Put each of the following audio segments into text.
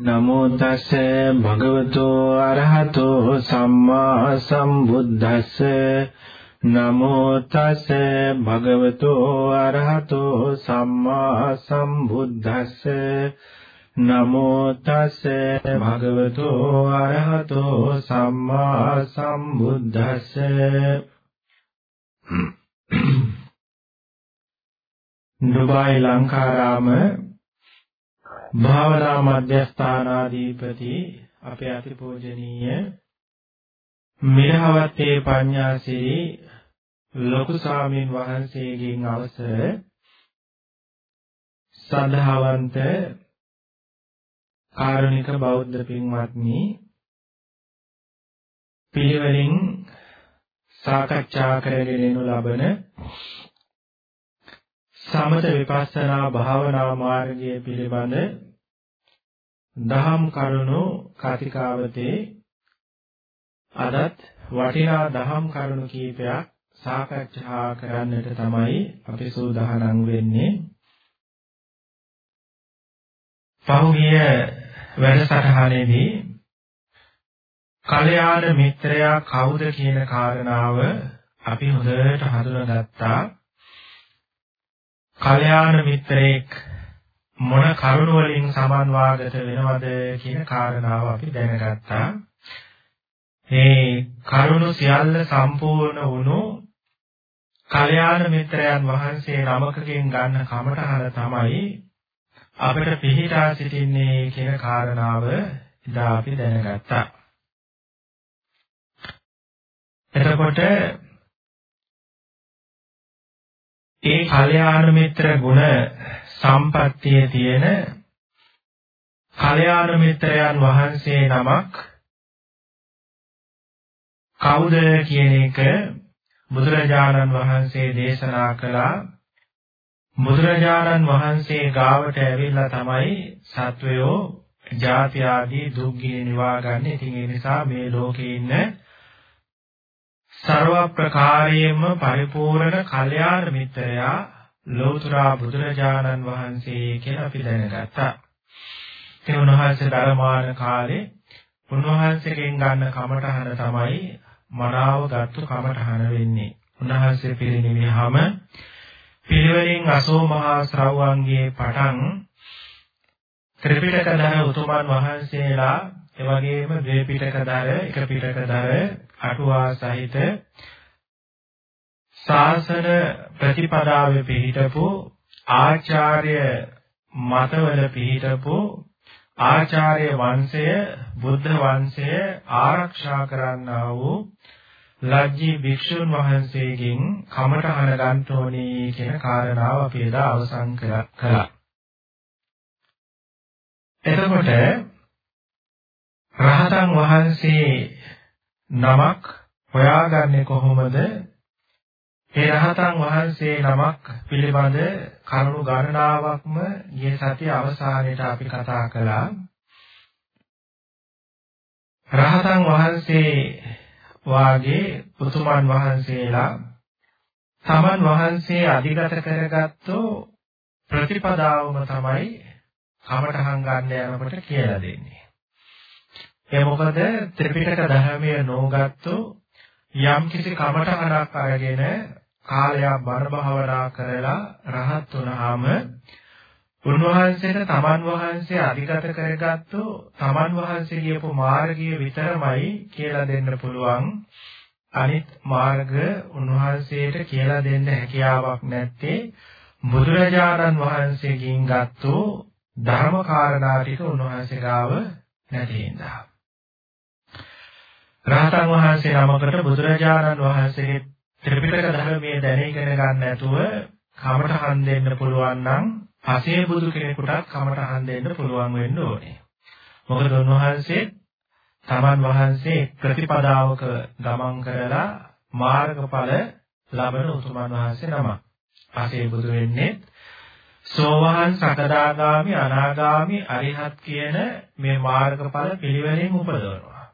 නමෝ තස් භගවතෝ අරහතෝ සම්මා සම්බුද්දස්ස. නමෝ තස් භගවතෝ අරහතෝ සම්මා සම්බුද්දස්ස. නමෝ තස් භගවතෝ අරහතෝ සම්මා සම්බුද්දස්ස. නුබයි ලංකාරාම භාවනා මධ්‍යස්ථානාධිපති අපේ අතිපූජනීය මිරහවත්තේ පඤ්ඤාසිරි ලොකු ස්වාමීන් වහන්සේගෙන් අවසර සද්ධාවන්ත කාරුණික බෞද්ධ පින්වත්නි පිළිවෙලින් සාකච්ඡා කරගෙන යනු ලබන සමත විපස්සනා භාවනා මාර්ගය පිළිබඳ දහම් කරුණු කතිකාවතේ අදත් වටිනා දහම් කරුණු කීපයක් සාකච්ඡා කරන්නට තමයි අපි සූදානම් වෙන්නේ. පහුගිය වැඩසටහනේදී කල්යාණ මිත්‍රයා කවුද කියන කාරණාව අපි හොඳට හඳුනාගත්තා. කල්යාණ මිත්‍රයෙක් මොන කරුණ වලින් සමන්වාගත වෙනවද කියන කාරණාව අපි දැනගත්තා. මේ කරුණ සියල්ල සම්පූර්ණ වුණු කල්යාණ මිත්‍රයන් වහන්සේ නමකකින් ගන්න කමටහන තමයි අපිට පිළිහිටා සිටින්නේ කියන කාරණාව ඉදා අපි දැනගත්තා. එතකොට ඒ කල්යාණ මිත්‍ර ගුණ සම්පත්තියේ තියෙන කල්යාණ මිත්‍රයන් වහන්සේ නමක් කවුද කියන එක බුදුරජාණන් වහන්සේ දේශනා කළා බුදුරජාණන් වහන්සේ ගාවට ඇවිල්ලා තමයි සත්වයෝ ජාති ආදී දුක්ගිනි නිවාගන්නේ. ඉතින් ඒ නිසා මේ ලෝකේ ඉන්න ਸਰව ප්‍රකාරයෙන්ම පරිපූර්ණ කල්යාණ මිත්‍රයා ලෞතර බුදුරජාණන් වහන්සේ කියලා අපි දැනගත්තා. ඒ උන්වහන්සේ ධර්මාන කාලේ උන්වහන්සේගෙන් ගන්න කමඨහන තමයි මනාව ගත්තු කමඨහන වෙන්නේ. උන්වහන්සේ පිරිනිවිහම පිරිවරින් අසෝ මහා ශ්‍රවණගේ පටන් ත්‍රිපිටකධර උතුමන් වහන්සේලා එවැගේම ද්වේපිටකධර එක පිටකධර අටුවා සහිත ශාසන ප්‍රතිපදාවේ පිහිටපු ආචාර්ය මතවල පිහිටපු ආචාර්ය වංශය බුද්ධ වංශය ආරක්ෂා කරන්නා වූ ලජ්ජී භික්ෂුන් වහන්සේගෙන් කමඨහන ගන්න ඕනේ කියන කාරණාව අපි එදා අවසන් කළා. එතකොට රහතන් වහන්සේ නමක් හොයාගන්නේ කොහොමද? ඒ රහතන් වහන්සේ නමක් පිළිබඳ කරුණු ගණනාවක්ම ගිය සතිය අවසානයේට අපි කතා කළා. රහතන් වහන්සේ වාගේ උතුමන් වහන්සේලා තමන් වහන්සේ අධිගත කරගත්තෝ ප්‍රතිපදාවම තමයි කමඨහං ගන්න යනකොට කියලා දෙන්නේ. ඒ මොකද ත්‍රිපිටක ධර්මයේ නොගත්තු යම් කිසි කමඨහනක් අරගෙන කාලයක් බණ භාවනා කරලා රහත් වුණාම උන්වහන්සේට තමන් වහන්සේ අධිගත කරගත්තු තමන් වහන්සේ කියපු මාර්ගය විතරමයි කියලා දෙන්න පුළුවන්. අනිත් මාර්ග උන්වහන්සේට කියලා දෙන්න හැකියාවක් නැත්තේ බුදුරජාණන් වහන්සේගෙන් ගත්තු ධර්ම කාරණා ටික උන්වහන්සේ ගාව නැති හින්දා. රහතන් වහන්සේ නමකට බුදුරජාණන් වහන්සේගේ ත්‍රිපිටක ධර්මයේ දැනගෙන ගන්න නැතුව කමටහන් දෙන්න පුළුවන් නම් පසේ බුදු කෙනෙකුටත් කමටහන් දෙන්න පුළුවන් වෙන්න ඕනේ. මොකද උන්වහන්සේ තමන් වහන්සේ ප්‍රතිපදාවක ගමන් කරලා මාර්ගඵල ලබන උතුමන් වහන්සේ නම. පසේ බුදු වෙන්නේ සෝවාන් සකදාගාමි අනාගාමි අරිහත් කියන මේ මාර්ගඵල පිළිවෙලින් උපදවනවා.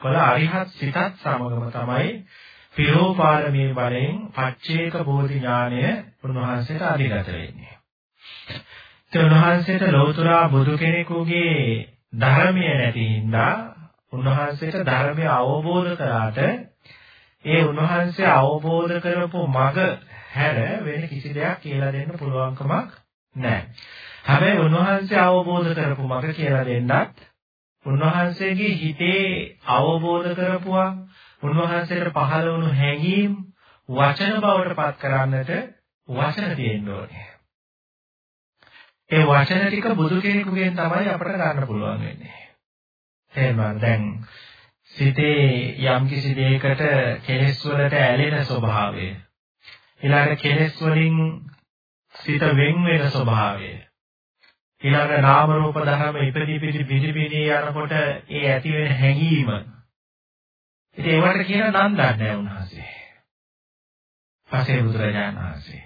කළ අරිහත් සිතත් සමගම තමයි පිරෝපාරමී බලයෙන් පච්චේක බෝධි ඥානය උන්වහන්සේට අධිගත වෙන්නේ. ඒ උන්වහන්සේට ලෞතර බුදු කෙනෙකුගේ ධර්මයේ නැති හින්දා උන්වහන්සේට ධර්මය අවබෝධ කරාට ඒ උන්වහන්සේ අවබෝධ කරපු මග හැර වෙන කිසි දෙයක් කියලා දෙන්න පුළුවන්කමක් නැහැ. හැබැයි උන්වහන්සේ අවබෝධ කරපු මග කියලා දෙන්නත් උන්වහන්සේගේ හිතේ අවබෝධ කරපුවා උන්වහන්සේට පහළ වුණු හැඟීම් වචන බවට පත් කරන්නට වචන තියෙන්න ඕනේ. ඒ වචන ටික බුදු කෙනෙකුගෙන් තමයි අපට ගන්න පුළුවන් වෙන්නේ. එහෙම දැන් සිතේ යම් කිසි දෙයකට කෙලෙස් වලට ඇලෙන ස්වභාවය ඊළඟ කෙලෙස් වලින් සිත වෙන් වෙන ස්වභාවය ඊළඟ නාම රූප ධර්ම ඉපදි පිටි පිටි පිටි යනකොට ඒ ඇති වෙන හැඟීම ඉතින් ඒවට කියන නම් දන්නේ උන්වහන්සේ පසේ බුදුරජාණන් වහන්සේ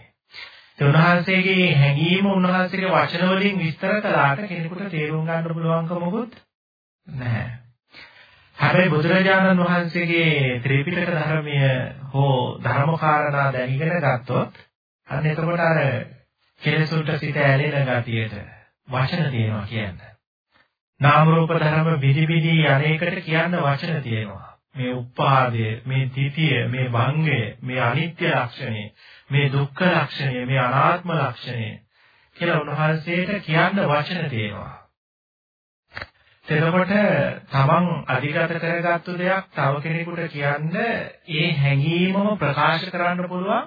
ඒ උන්වහන්සේගේ හැඟීම උන්වහන්සේගේ වචන වලින් විස්තර කළාට කෙනෙකුට තේරුම් ගන්න පුළුවන්කමකුත් නැහැ හැබැයි බුදුරජාණන් වහන්සේගේ ත්‍රිපිටක ධර්මය හෝ ධර්මකාරණා දැනගෙන ගත්තොත් අන්න එතකොට අර කෙලෙසුන්ට සිත ඇලෙන ගතියට වචන තියෙනවා කියන්න. නාම රූප ධර්ම විදි විදි අනේකට කියන්න වචන තියෙනවා. මේ උපාදය, මේ තිතිය, මේ භංගය, මේ අනිත්‍ය ලක්ෂණය, මේ දුක්ඛ ලක්ෂණය, මේ අනාත්ම ලක්ෂණය කියලා උන්වහන්සේට කියන්න වචන තියෙනවා. එතකොට තමන් අධිගත කරගත්තු දෙයක් තව කෙනෙකුට කියන්න ඒ හැඟීමම ප්‍රකාශ කරන්න පුළුවන්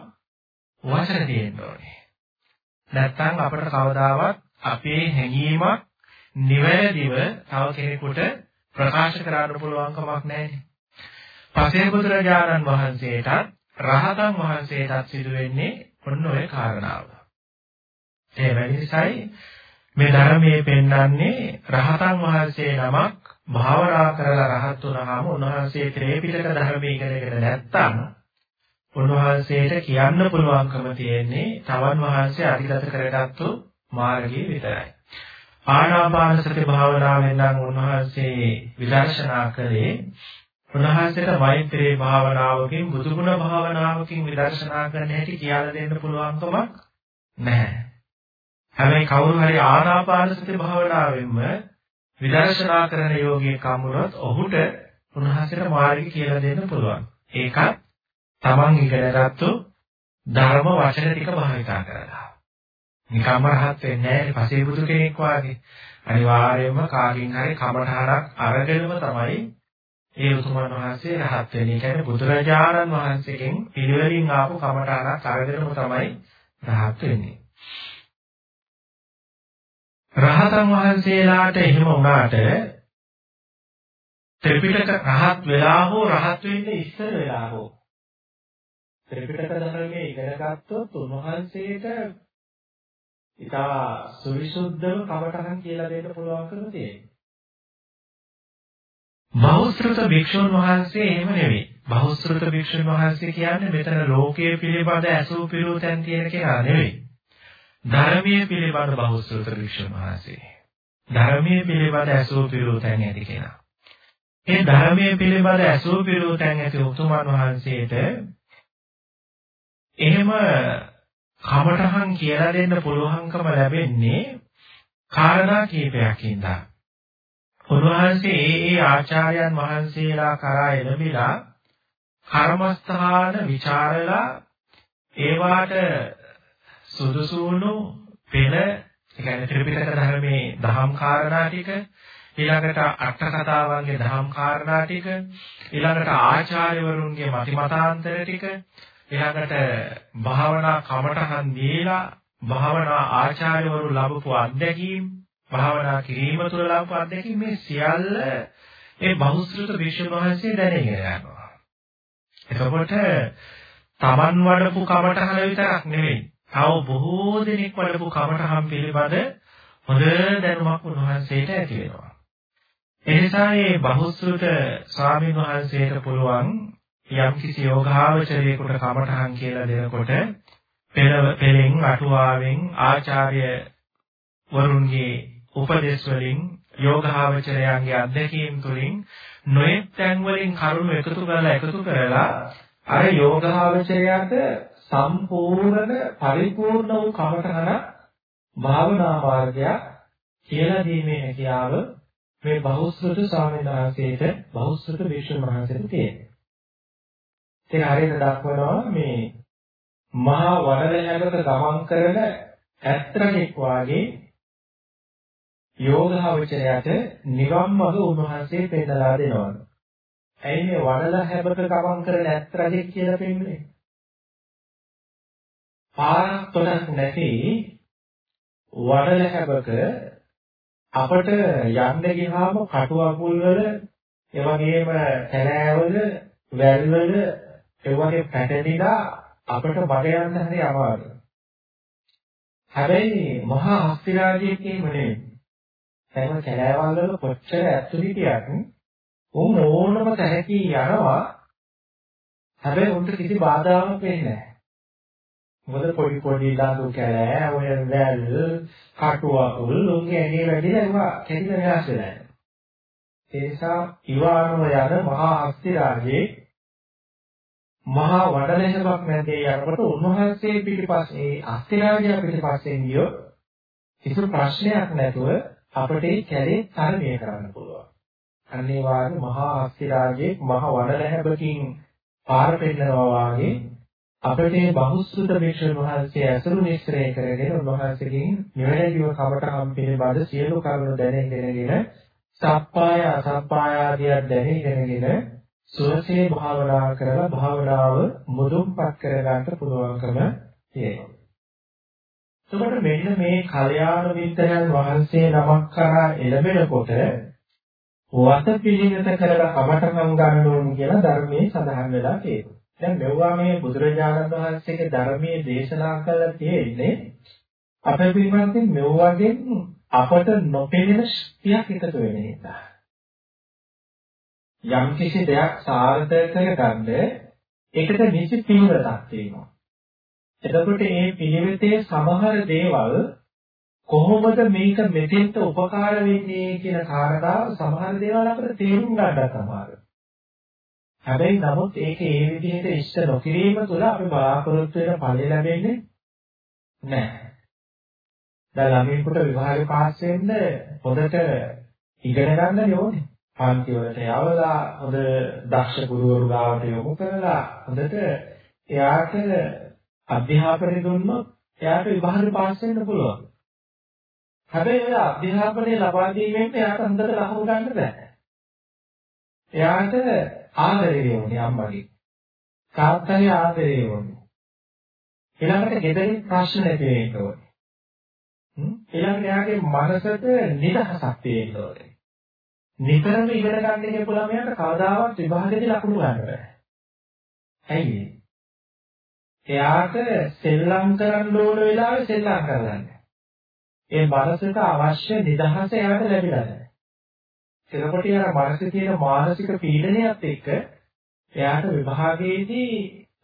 වචන තියෙන්න ඕනේ. නැත්නම් අපිට කවදාවත් අපේ හැඟීමක් නිවැරදිව තව කෙනෙකුට ප්‍රකාශ කරන්න පුළුවන් කමක් නැහැ. පසේ බුදුරජාණන් වහන්සේටත් රහතන් වහන්සේටත් සිදු වෙන්නේ ඔන්න ඔය කාරණාව. ඒ වැඩි නිසායි මේ ධර්මයේ පෙන්වන්නේ රහතන් වහන්සේ නමක් භාවනා කරලා රහත් වුණාම උන්වහන්සේ ත්‍රිපිටක ධර්මයේ ඉගෙනගෙන නැත්තම් උන්වහන්සේට කියන්න පුළුවන්කම තියෙන්නේ තවන් වහන්සේ අධිගත කරගත්තු මාර්ගය විතරයි. ආනාපාන සති භාවනාවෙන් නම් උන්වහන්සේ විදර්ශනා කළේ උන්වහන්සේට මෛත්‍රී භාවනාවකින් බුදුගුණ භාවනාවකින් විදර්ශනා කරන්න හැටි කියලා දෙන්න පුළුවන්කමක් නැහැ. හැබැයි කවුරු හරි ආනාපාන සති භාවනාවෙන්ම විදර්ශනා කරන යෝගී කමුණොත් ඔහුට උන්වහන්සේට මාර්ගය කියලා දෙන්න පුළුවන්. ඒකත් තමන් ඉගෙනගත්තු ධර්ම වචන ටික භාවිතා කරලා. නිකම්ම රහත් වෙන්නේ නැහැ පසේ බුදු කෙනෙක් වාගේ. අනිවාර්යයෙන්ම කාගෙන් හරි කමඨහරක් අරගෙනම තමයි ඒ උතුමන් වහන්සේ රහත් වෙන්නේ. ඒ කියන්නේ බුදුරජාණන් වහන්සේගෙන් පිළිවෙලින් ආපු කමඨහරක් අරගෙනම තමයි රහත් වෙන්නේ. රහතන් වහන්සේලාට එහෙම වුණාට ත්‍රිපිටක රහත් වෙලා හෝ රහත් වෙන්න ඉස්සර වෙලා හෝ ත්‍රිපිටක ධර්මයේ ඉගෙන ගත්තොත් උන්වහන්සේට ඉතා සවිසුද්ධව කවටහන් කියලා දෙන්න පුළුවන්කම තියෙනවා. බහුශ්‍රත භික්ෂුන් වහන්සේ එහෙම නෙවෙයි. බහුශ්‍රත භික්ෂුන් වහන්සේ කියන්නේ මෙතන ලෝකයේ පිළිබඳ ඇසූ පිළූ තැන් තියෙන කෙනා නෙවෙයි. ධර්මයේ පිළිබඳ බහුසුත වික්ෂණ මහසේ. ධර්මයේ පිළිබඳ ඇසූ පිරූ තැන් ඇති කෙනා. ඒ ධර්මයේ පිළිබඳ ඇසූ පිරූ තැන් ඇති උතුමන් වහන්සේට එහෙම කමඨහන් කියලා දෙන්න පුළුවන්කම ලැබෙන්නේ කාරණා කීපයකින්ද. උන්වහන්සේ ඒ ඒ ආචාර්යයන් වහන්සේලා කරා එළඹිලා කර්මස්ථාන ਵਿਚාරලා ඒවාට සුදුසු වුණු පෙළ ඒ කියන්නේ ත්‍රිපිටක ධර්මයේ දහම් කාරණා ටික ඊළඟට අට කතාවන්ගේ දහම් කාරණා ටික ඊළඟට ආචාර්යවරුන්ගේ මතිමතාන්තර ටික ඊළඟට භාවනා කමටහන් දීලා භාවනා ආචාර්යවරු ලැබපු අත්දැකීම් භාවනා කිරීම තුළ ලැබපු අත්දැකීම් මේ සියල්ල ඒ බහුශ්‍රృత විශ්ව මහන්සිය දැනගෙන යනවා. එතකොට තමන් වඩපු කමටහන විතරක් නෙවෙයි තව බොහෝ දෙනෙක් වඩපු කමඨහම් පිළිබඳ හොඳ දැනුමක් උන්වහන්සේට ඇති වෙනවා. එනිසා මේ බහුශ්‍රృత ස්වාමීන් වහන්සේට පුළුවන් යම් කිසි යෝගාවචරයේකට කමඨහම් කියලා දෙනකොට පෙර පෙරෙන් අටුවාවෙන් ආචාර්ය වරුන්ගේ උපදේශ වලින් යෝගාවචරයන්ගේ අධ්‍යක්ීම් තුලින් නොයෙක් තැන් වලින් කරුණු එකතු කරලා එකතු කරලා අර යෝගාවචරයට සම්පූර්ණ පරිපූර්ණ වූ කමඨහන භාවනා මාර්ගය කියලා දීමේ හැකියාව මේ බහුශ්‍රත ස්වාමීන් වහන්සේට බහුශ්‍රත වික්ෂුන් වහන්සේට තියෙනවා. ඉතින් හරියට දක්වනවා මේ මහා වඩල හැමත ගමන් කරන ඇත්තරෙක් වාගේ යෝගාවචරයට නිවන් මඟ උන්වහන්සේ පෙන්නලා දෙනවා. ඇයි මේ වඩල හැබක ගමන් කරන ඇත්තරෙක් කියලා පෙන්නේ? පාරක් තොටක් නැති වඩල හැබක අපට යන්න ගියාම කටු අකුල් වල ඒ වගේම තැනෑවල වැල් වල ඒ වගේ පැටලිලා අපට බඩ යන්න හරි අමාරුයි. හැබැයි මහා අස්තිරාජයේ කියම නෙවෙයි. දැන් කැලෑවල් වල කොච්චර ඇතුළු හිටියත් උන් ඕනම තැනකින් යනවා. හැබැයි උන්ට කිසි බාධාවක් වෙන්නේ නැහැ. මොකද පොඩි පොඩි දාතු කැලෑ ඔය වැල් කටුවකුල් උන්ගේ ඇඟේ වැඩිලා ඒවා කැඩිලා විනාශ වෙලා යනවා. ඒ නිසා ඉවානම යන මහා අස්තිරාජයේ මහා වඩලෙහමක් නැතේ යනකොට උන්වහන්සේ පිටිපස්සේ අස්තිරාජයා පිටිපස්සෙන් ගියොත් කිසිම ප්‍රශ්නයක් නැතුව අපිට ඒ කැලේ තරණය කරන්න පුළුවන්. අන්නේ වාගේ මහා අස්තිරාජයේ මහා වඩලෙහමකින් පාර පෙන්නනවා වාගේ අපට මේ බහුසුත භික්ෂුන් වහන්සේ ඇසුරු නිස්සරය කරගෙන උන්වහන්සේගෙන් නිවැරදිව කමඨහම් පිළිබඳ සියලු කරුණු දැනගෙනගෙන සප්පාය අසප්පාය ආදිය දැනගෙනගෙන සුවසේ භාවනා කරලා භාවනාව මුදුන්පත් කරගන්න පුළුවන්කම තියෙනවා. එතකොට මෙන්න මේ කල්යාණ මිත්‍රයන් වහන්සේ නමක් කරා එළඹෙනකොට වත පිළිවෙත කරලා කමඨහම් ගන්න ඕන කියලා ධර්මයේ සඳහන් වෙලා තියෙනවා. දැන් මෙවුවා මේ බුදුරජාණන් වහන්සේගේ ධර්මයේ දේශනා කළා තියෙන්නේ අපේ පිළිබඳින් මෙවුවාගෙන් අපට නොපෙනෙන ශක්තියක් එකතු වෙන නිසා. යම් කිසි දෙයක් සාර්ථක කරගන්න ඒකට නිසි පිළිවෙලක් තියෙනවා. එතකොට මේ පිළිවෙතේ සමහර දේවල් කොහොමද මේක මෙතෙන්ට උපකාර වෙන්නේ කියන කාරණාව සමහර දේවල් අපිට තේරුම් ගන්නත් අමාරුයි. හැබැයි නමුත් ඒක ඒ විදිහට ඉෂ්ට නොකිරීම තුළ අපි බලාපොරොත්තු වෙන ඵලෙ ලැබෙන්නේ නැහැ. දැන් ළමයෙකුට විභාගේ පාස් වෙන්න හොඳට ඉගෙන ගන්න ඕනේ. පන්ති වලට යවලා හොඳ දක්ෂ ගුරුවරු ගාවට යොමු කරලා හොඳට එයාට අධ්‍යාපනය දුන්නොත් එයාට විභාගේ පාස් වෙන්න පුළුවන්. හැබැයි ඔය අධ්‍යාපනය ලබා දීමෙන් එයාට හොඳට ලකුණු ගන්න බෑ. එයාට ආදරේ වුණේ අම්මගේ. තාත්තගේ ආදරේ වුණේ. ඊළඟට ගෙදරින් ප්‍රශ්න නැති වෙන්න ඕනේ. ඊළඟට එයාගේ මනසට නිදහසක් තියෙන්න ඕනේ. නිතරම ඉගෙන ගන්න කියපු ළමයාට කවදාවත් විභාගෙදී ලකුණු ගන්න බෑ. ඇයි එයාට සෙල්ලම් කරන්න ඕන වෙලාවේ සෙල්ලම් කරගන්න. ඒ මනසට අවශ්‍ය නිදහස එයාට ලැබිලා නැහැ. එතකොට යාර මනසේ තියෙන මානසික පීඩනයත් එක්ක එයාට විභාගයේදී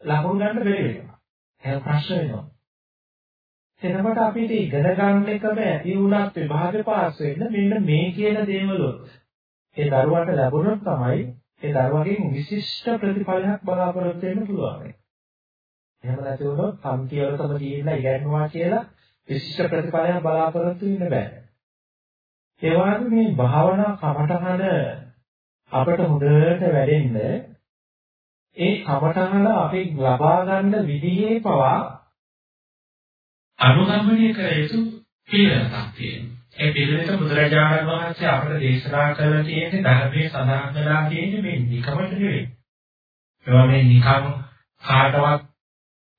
ලකුණු ගන්න බැරි වෙනවා. එහෙනම් ප්‍රශ්න වෙනවා. එතකොට අපිට ඉගෙන ගන්න එකම ඇති වුණත් විභාග පාස් වෙන්න මෙන්න මේ කියන දේවලුත් ඒ දරුවාට ලැබුණොත් තමයි ඒ දරුවගෙන් විශිෂ්ට ප්‍රතිඵලයක් බලාපොරොත්තු වෙන්න පුළුවන්. එහෙම නැති වුණොත් සම්තිවලටම ගිහිල්ලා ඉගෙනුවා කියලා විශිෂ්ට ප්‍රතිඵලයක් බලාපොරොත්තු වෙන්න බෑ. ඒ වගේම මේ භාවනා කමඨහන අපට හොඳට වැඩෙන්න ඒ කමඨහන අපි ලබා ගන්න විදිහේ පවා අනුගමනය කර යුතු පිළිවෙලක් තියෙනවා. ඒ පිළිවෙත බුදුරජාණන් වහන්සේ අපට දේශනා කළ තියෙන්නේ ධර්මයේ සඳහන් වෙලා තියෙන්නේ මේ නිකමට නෙවෙයි. ඒවා මේ නිකම් කාටවත්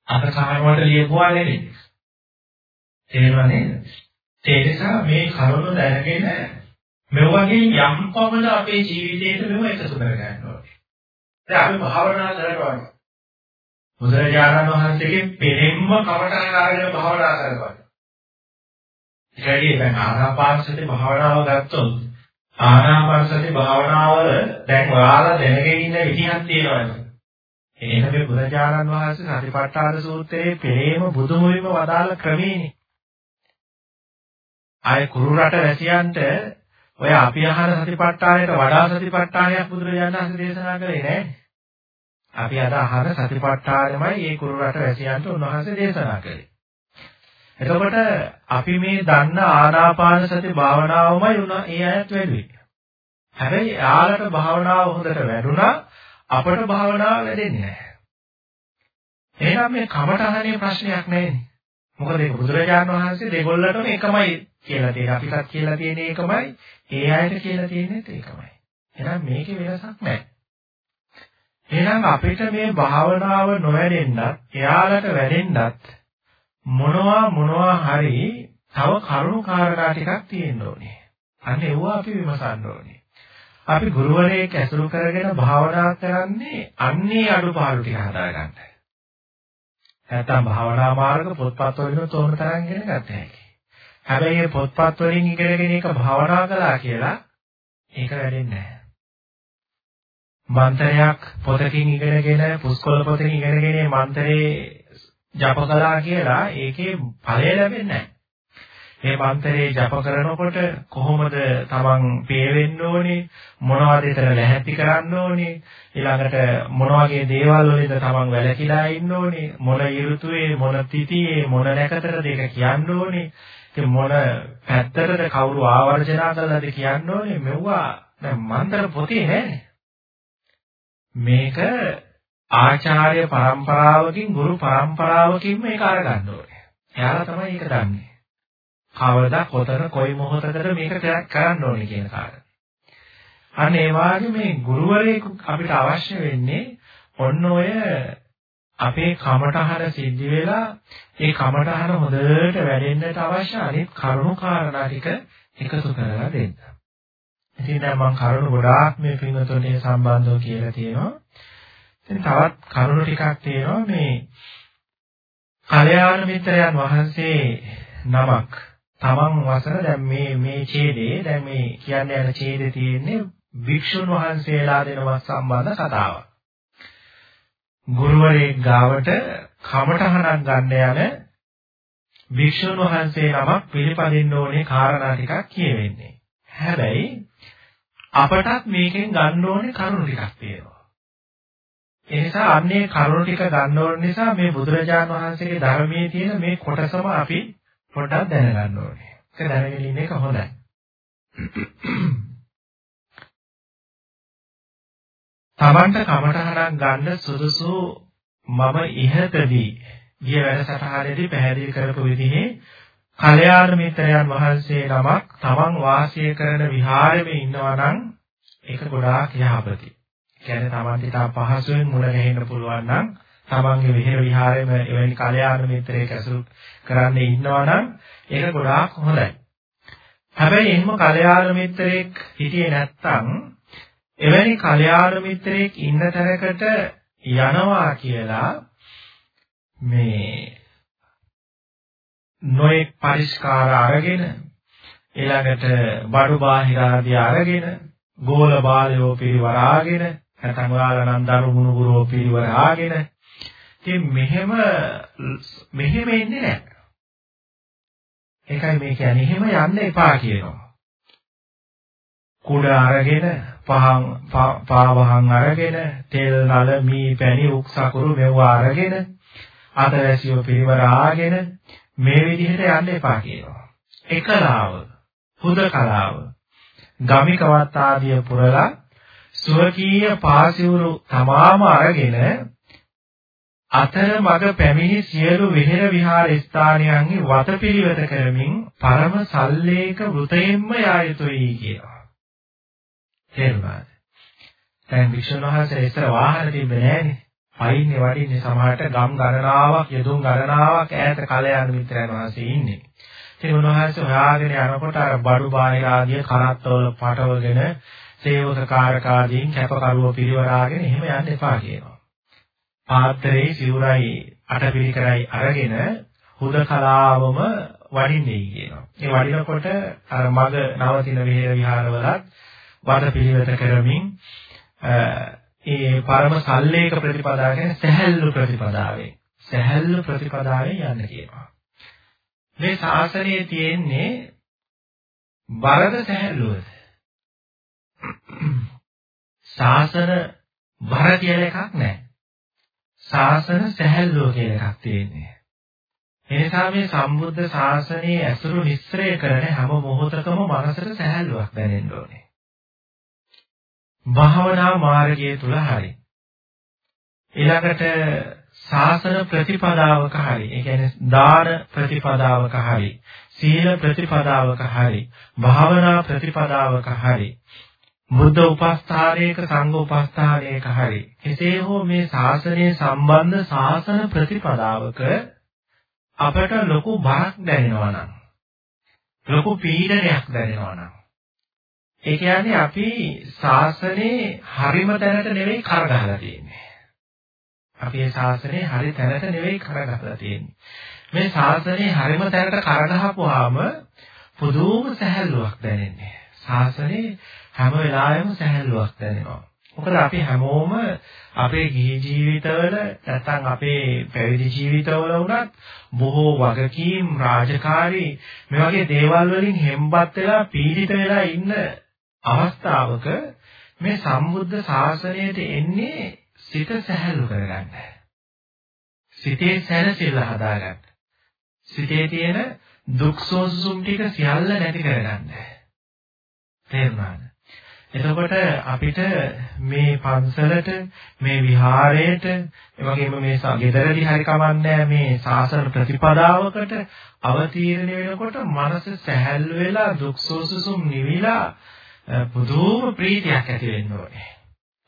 අත කාරවට ලියපුවා නෙවෙයි. තේරෙනව නේද? ඒ නිසා මේ කරුණ දැනගෙන මේ වගේ යම් පමණ අපේ ජීවිතේට මෙව එකතු කර ගන්න ඕනේ. දැන් අපි භාවනා කරනවා. බුදුරජාණන් වහන්සේගේ පෙරෙම්ම කමඨාන ආගෙන භාවනා කරනවා. ඒකයි දැන් ආනාපානසති භාවනාව ගත්තොත් ආනාපානසති භාවනාව දැන් ඔයාලා දැනගෙන ඉන්න විදිහක් තියෙනවා. ඒක මේ බුදුරජාණන් වහන්සේ සතිපට්ඨාන සූත්‍රයේ පෙරේම බුදුමුවිම වදාළ ක්‍රමේනේ. ආය කුරු රට වැසියන්ට ඔය අපි අහන සතිපට්ඨානයට වඩා සතිපට්ඨානයක් බුදුරජාණන් වහන්සේ දේශනා කරේ නෑ. අපි අද අහන සතිපට්ඨානමයි මේ කුරු රට වැසියන්ට උන්වහන්සේ දේශනා කළේ. එතකොට අපි මේ දන්න ආනාපාන සති භාවනාවමයි උන ඒ අයත් වැඩුවේ. හැබැයි එයාලට භාවනාව හොඳට වැඩුණා අපට භාවනාව වැඩෙන්නේ නැහැ. එහෙනම් මේ කමඨහනේ ප්‍රශ්නයක් නැහැනේ. මොකද ඒක බුදුරජාණන් වහන්සේ දෙගොල්ලටම එකමයි කියලා තියෙන. අපිටත් කියලා තියෙන එකමයි, ඒ අයට කියලා තියෙනෙත් ඒකමයි. එහෙනම් මේකේ වෙනසක් නැහැ. එහෙනම් අපිට මේ භාවනාව නොවැඩෙන්නත්, එයාලට වැඩෙන්නත් මොනවා මොනවා හරි තව කරුණු කාරණා ටිකක් තියෙන්න ඕනේ. අන්න ඒවා අපි විමසන්න ඕනේ. අපි ගුරුවරයෙක් ඇසුරු කරගෙන භාවනා කරන්නේ අන්නේ අඩුපාඩු ටික හදාගන්නයි. නැත්නම් භාවනා මාර්ග පොත්පත් වලින් තෝරන තරම් ඉගෙන ගන්න හැකියි. හැබැයි මේ පොත්පත් වලින් ඉගෙනගෙන ඒක භාවනා කළා කියලා ඒක වැඩෙන්නේ නැහැ. මන්ත්‍රයක් පොතකින් ඉගෙනගෙන පුස්කොළ පොතකින් ඉගෙනගෙන මන්ත්‍රේ ජප කළා කියලා ඒකේ ඵලය ලැබෙන්නේ නැහැ. මේ මන්තරේ ජප කරනකොට කොහොමද තමන් පේවෙන්න ඕනේ? මොනවද ඒතර ලැහැත්ති කරන්න ඕනේ? ඊළඟට මොන වගේ දේවල් වලද තමන් වැළකීලා ඉන්න ඕනේ? මොන ඍතුවේ මොන තිතියේ මොන නැකතරද ඒක කියන්න ඕනේ? ඉතින් මොන පැත්තටද කවුරු ආවර්ජනා කළාද කියන්න ඕනේ? මෙවුවා දැන් මන්තර පොතේ නැහැ මේක ආචාර්ය පරම්පරාවකින් ගුරු පරම්පරාවකින්ම ඒක අරගන්න ඕනේ. එයාලා තමයි ඒක දන්නේ. කවදා කොතන කොයි මොහොතකද මේක කරන්න ඕනේ කියන කාරණා. අන්න ඒ වගේ මේ ගුරුවරයෙකු අපිට අවශ්‍ය වෙන්නේ ඔන්න ඔය අපේ කමටහන සිද්ධ වෙලා ඒ කමටහන හොඳට වැඩෙන්නට අවශ්‍ය අනිත් කරුණු කාරණා ටික එකතු කරලා දෙන්න. ඉතින් දැන් මම කරුණු ගොඩාක් මේ පින්වතුන්ට සම්බන්ධව කියලා තියෙනවා. ඉතින් තවත් කරුණු ටිකක් තියෙනවා මේ කල්‍යාණ මිත්‍රයන් වහන්සේ නමක් තමන් වසන දැන් මේ මේ ඡේදයේ දැන් මේ කියන්න යන ඡේදේ තියෙන්නේ භික්ෂුන් වහන්සේලා දෙනවත් සම්බන්ධ කතාවක්. ගුරුවරයෙක් ගාවට කමටහනක් ගන්න යන භික්ෂුන් වහන්සේ නමක් පිළිපදින්න ඕනේ කාරණා ටිකක් කියවෙන්නේ. හැබැයි අපටත් මේකෙන් ගන්න ඕනේ කරුණු ටිකක් තියෙනවා. ඒ නිසා අන්නේ කරුණු ටික ගන්න ඕන නිසා මේ බුදුරජාණන් වහන්සේගේ ධර්මයේ තියෙන මේ කොටසම අපි පොඩ්ඩක් දැනගන්න ඕනේ. ඒක දැනගෙන ඉන්න එක හොඳයි. තමන්ට කමටහනක් ගන්න සුදුසු මම ඉහතදී ගිය වැඩසටහනේදී පැහැදිලි කරපු විදිහේ කල්යාණ මිත්‍රයන් වහන්සේ නමක් තමන් වාසය කරන විහාරෙම ඉන්නවා නම් ඒක ගොඩාක් යහපති. කියන්නේ තමන්ට ඉතා පහසුවෙන් මුල ගැහෙන්න පුළුවන් නම් තමන්ගේ විහෙර විහාරෙම එවැනි කල්යාණ මිත්‍රයෙක් ඇසුරු කරන්න ඉන්නවා නම් ඒක ගොඩාක් හොඳයි. හැබැයි එහෙම කල්යාණ මිත්‍රයෙක් හිටියේ නැත්නම් එවැනි කල්යාණ මිත්‍රයෙක් ඉන්න තැනකට යනවා කියලා මේ නොඑක් පරිස්කාර අරගෙන ඊළඟට බඩු බාහිර ආදී අරගෙන ගෝල බාලයෝ පිරිවරාගෙන නැත්නම් ඔයාලා නම් දරු මුණුබුරෝ පිරිවරාගෙන ඉතින් මෙහෙම මෙහෙම එන්නේ නැහැ. ඒකයි මේ කියන්නේ එහෙම යන්න එපා කියනවා. කුඩ අරගෙන පහන් පාවහන් අරගෙන තෙල් නල මී පැණි උක්සකුරු මෙව්වා අරගෙන අතවැසියෝ පිරිවර ආගෙන මේ විදිහට යන්න එපා කියනවා. එකලාව හුදකලාව ගමිකවත් ආදිය පුරලා සුවකීය පාසිවුරු තමාම අරගෙන අතර මග පැමිණි සියලු විහෙර විහාර ස්ථානයන්හි වතපිළිවෙත කරමින් පරම සල්ලේක වෘතයෙන්ම යා යුතුයි කියනවා. තේරුණාද? දැන් වික්ෂුන් වහන්සේ ඉතර වාහන තිබ්බේ නෑනේ. පයින්නේ වඩින්නේ සමහරට ගම් ගණනාවක් යදුන් ගණනාවක් ඈත කලයන් මිත්‍රයන් වහන්සේ ඉන්නේ. ඉතින් උන්වහන්සේ හොයාගෙන යනකොට අර බඩු බාහිර ආදී කරත්තවල පටවගෙන සේවක කාරකාදීන් කැපකරුවෝ පිරිවරාගෙන එහෙම යන්න එපා කියනවා. පාත්‍රයේ සිවුරයි අටපිරිකරයි අරගෙන හුදකලාවම වඩින්නේ කියනවා. ඒ වඩිනකොට අර මග නවතින විහෙර විහාරවලත් වඩ පිළිවෙත කරමින් ඒ පරම සල්ලේක ප්‍රතිපදාව කියන්නේ සැහැල්ලු ප්‍රතිපදාවේ සැහැල්ලු ප්‍රතිපදාවෙන් යන්න කියනවා. මේ ශාසනයේ තියෙන්නේ බරද සැහැල්ලුවද? ශාසන බර කියලා එකක් නැහැ. ශාසන සැහැල්ලුව කියලා එකක් තියෙන්නේ. එනිසා මේ සම්බුද්ධ ශාසනයේ ඇසුරු නිස්සරය කරන හැම මොහොතකම මනසට සැහැල්ලුවක් දැනෙන්න ඕනේ. භාවනා මාර්ගය තුල හරි ඊළඟට ශාසන ප්‍රතිපදාවක හරි ඒ කියන්නේ දාන ප්‍රතිපදාවක හරි සීල ප්‍රතිපදාවක හරි භාවනා ප්‍රතිපදාවක හරි බුද්ධ උපස්ථානයක සංඝ උපස්ථානයක හරි කෙසේ හෝ මේ ශාසනය සම්බන්ධ ශාසන ප්‍රතිපදාවක අපට ලොකු බරක් දැනෙනවා නම් ලොකු පීඩනයක් දැනෙනවා නම් ඒ කියන්නේ අපි ශාසනේ හරිම තැනට නෙවෙයි කරගහලා තියෙන්නේ. අපි මේ ශාසනේ හරි තැනට නෙවෙයි කරගහලා තියෙන්නේ. මේ ශාසනේ හරිම තැනට කරගහපුවාම පුදුම සැහැල්ලුවක් දැනෙන්නේ. ශාසනේ හැම වෙලාවෙම සැහැල්ලුවක් දැනෙනවා. මොකද අපි හැමෝම අපේ ගිහි ජීවිතවල නැත්නම් අපේ පැවිදි ජීවිතවල වුණත් බොහෝ වගකීම් රාජකාරී මේ වගේ දේවල් වලින් හෙම්බත් වෙලා පීඩිත වෙලා ඉන්න අවස්ථාවක මේ සම්බුද්ධ ශාසනයට එන්නේ සිත සැහැල්ලු කරගන්න. සිතේ සැනසෙල්ල හදාගන්න. සිතේ තියෙන දුක් සෝසුම් ටික සියල්ල නැති කරගන්න. තේරුණාද? එතකොට අපිට මේ පන්සලට මේ විහාරයට එවැගේම මේ ගෙදරදී හරි කමන්නේ මේ සාසන ප්‍රතිපදාවකට අවතීර්ණ වෙනකොට මනස සැහැල්ලු වෙලා දුක් සෝසුසුම් නිවිලා පුදුම ප්‍රීතියක් ඇති වෙන්න ඕනේ.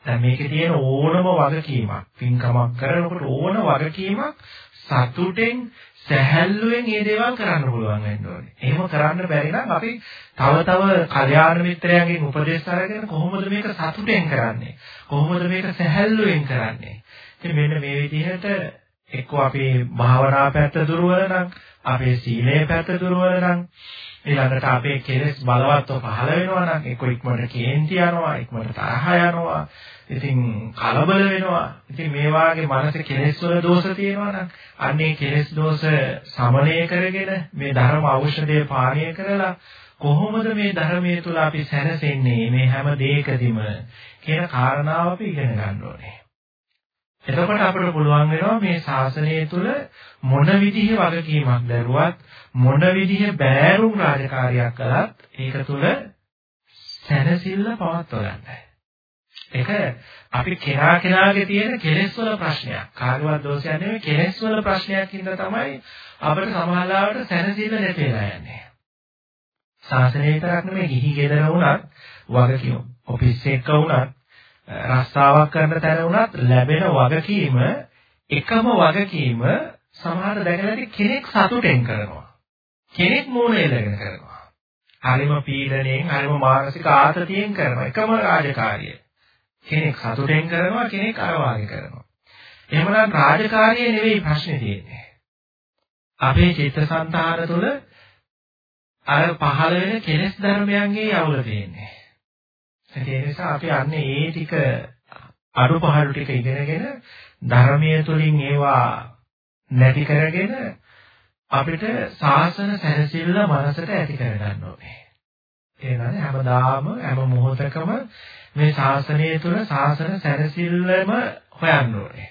දැන් මේකේ තියෙන ඕනම වගකීමක් පින්කමක් කරනකොට ඕන වගකීමක් සතුටෙන් සැහැල්ලුවෙන් මේ දේවල් කරන්න පුළුවන් වෙන්න ඕනේ. එහෙම කරන්න බැරි නම් අපි තව තව කල්යාණ මිත්‍රයන්ගෙන් උපදෙස් අරගෙන කොහොමද මේක සතුටෙන් කරන්නේ? කොහොමද මේක සැහැල්ලුවෙන් කරන්නේ? ඉතින් මෙන්න මේ විදිහට එක්ක අපේ භාවනා පැත්ත දුර්වල නම්, අපේ සීලේ පැත්ත දුර්වල නම්, ඊළඟට අපේ කෙලෙස් බලවත්ව පහළ වෙනවා නම් එක්ක ඉක්මනට කේන්ති යනවා, ඉක්මනට තරහ යනවා, ඉතින් කලබල වෙනවා. ඉතින් මේ වාගේ මනසේ කෙලෙස් වල දෝෂ තියෙනවා නම් අන්නේ කෙලෙස් දෝෂ සමනය කරගෙන මේ ධර්ම ඖෂධය පානීය කරලා කොහොමද මේ ධර්මයේ තුල අපි සැනසෙන්නේ මේ හැම දෙයකදීම කියන කාරණාව අපි ඉගෙන ගන්න ඕනේ. එතකොට අපිට පුළුවන් වෙනවා මේ ශාසනය තුල මොන විදිහේ වගකීමක් දරුවත් මොන විදිහේ බෑරුම් රාජකාරියක් කළත් ඒක තුල සැනසෙල්ල පවත්ව ගන්නයි. ඒක අපි කෙනා කෙනාගේ තියෙන කෙලෙස් වල ප්‍රශ්නයක්. කාගවත් දෝෂයක් නෙවෙයි කෙලෙස් වල ප්‍රශ්නයක් හින්දා තමයි අපිට සමාහලාවට සැනසෙල්ල නැති වෙලා යන්නේ. ශාසනය විතරක් නෙමෙයි ගිහි ගෙදර වුණත් වගකීම් ඔෆිස් එක වුණත් රස්සාවක් කරන තැන වුණත් ලැබෙන වගකීම එකම වගකීම සමහර දැකලාදී කෙනෙක් සතුටෙන් කරනවා. කෙනෙක් මූණ එලගෙන කරනවා. හරිම පීඩණයෙන් හරිම මානසික ආතතියෙන් කරන එකම රාජකාරිය. කෙනෙක් සතුටෙන් කරනවා කෙනෙක් අර වාගේ කරනවා. එහෙමනම් රාජකාරිය නෙවෙයි ප්‍රශ්නේ තියෙන්නේ. අපේ චිත්තසංතාන තුළ අර පහළ වෙන කෙලෙස් ධර්මයන්ගේ අවුල තියෙන්නේ. ඒ නිසා අපි අන්නේ ඒ ටික අඩුපහළු ටික ඉගෙනගෙන ධර්මයේ තුලින් ඒවා නැති කරගෙන අපිට සාසන සැනසෙල්ල මනසට ඇති කරගන්න ඕනේ. ඒ කියන්නේ හැමදාම හැම මොහොතකම මේ ශාසනය තුළ ශාසන සැනසෙල්ලම හොයන්න ඕනේ.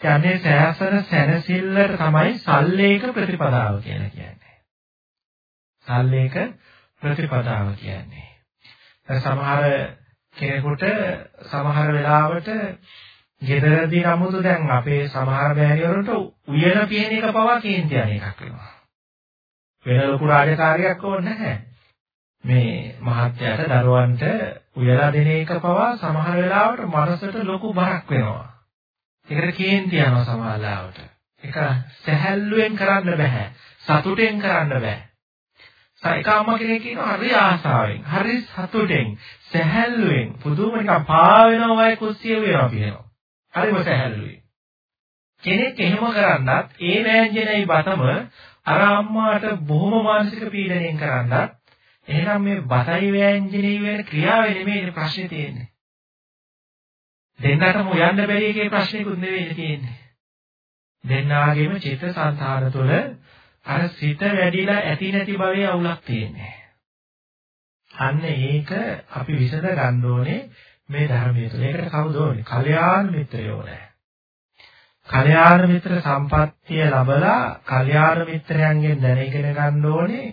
කියන්නේ ශාසන සැනසෙල්ලට තමයි සල්ලේක ප්‍රතිපදාව කියලා කියන්නේ. සල්ලේක ප්‍රතිපදාව කියන්නේ. සමහර කෙනෙකුට සමහර වෙලාවට ගෙදරදී නමුත් දැන් අපේ සමහර බෑනිවලට උයන පියන එක පවා කේන්ති යන එකක් වෙනවා. වෙන ලොකු රාජකාරියක් ඕනේ නැහැ. මේ මහත්යට දරුවන්ට උයලා දෙන එක පවා සමහර වෙලාවට මනසට ලොකු බරක් වෙනවා. ඒකට කේන්ති යනවා සමහර වෙලාවට. ඒක සැහැල්ලුවෙන් කරන්න බෑ. සතුටෙන් කරන්න බෑ. එක අම්මා කෙනෙක් කියනවා හරි ආසාවෙන්, හරි සතුටෙන්, සැහැල්ලුවෙන් පුදුම නිකන් පා වෙනවා වගේ කුස්සිය වෙනවා කියනවා. හරිම සැහැල්ලුවෙන්. කෙනෙක් එහෙම කරන්නත් ඒ වෑංජනයි බතම අර අම්මාට බොහොම මානසික පීඩනයෙන් කරන්නත් එහෙනම් මේ බතයි වෑංජනේ වෙන ක්‍රියාවේ නෙමෙයි ප්‍රශ්නේ තියෙන්නේ. දෙන්නටම යන්න බැරි එකේ ප්‍රශ්නයකුත් නෙවෙයි තියෙන්නේ. දෙන්නාගේම චිත්ත සංතාන තුළ අර සිත වැඩිලා ඇති නැති භවයේ අවුලක් තියෙන්නේ. අන්න ඒක අපි විසඳ ගන්න ඕනේ මේ ධර්මයේ තුළ. ඒකට කවුද ඕනේ? කල්යාණ මිත්‍රයෝ නෑ. කල්යාණ මිත්‍ර සම්පත්තිය ලැබලා කල්යාණ මිත්‍රයන්ගෙන් දැනගෙන ගන්න ඕනේ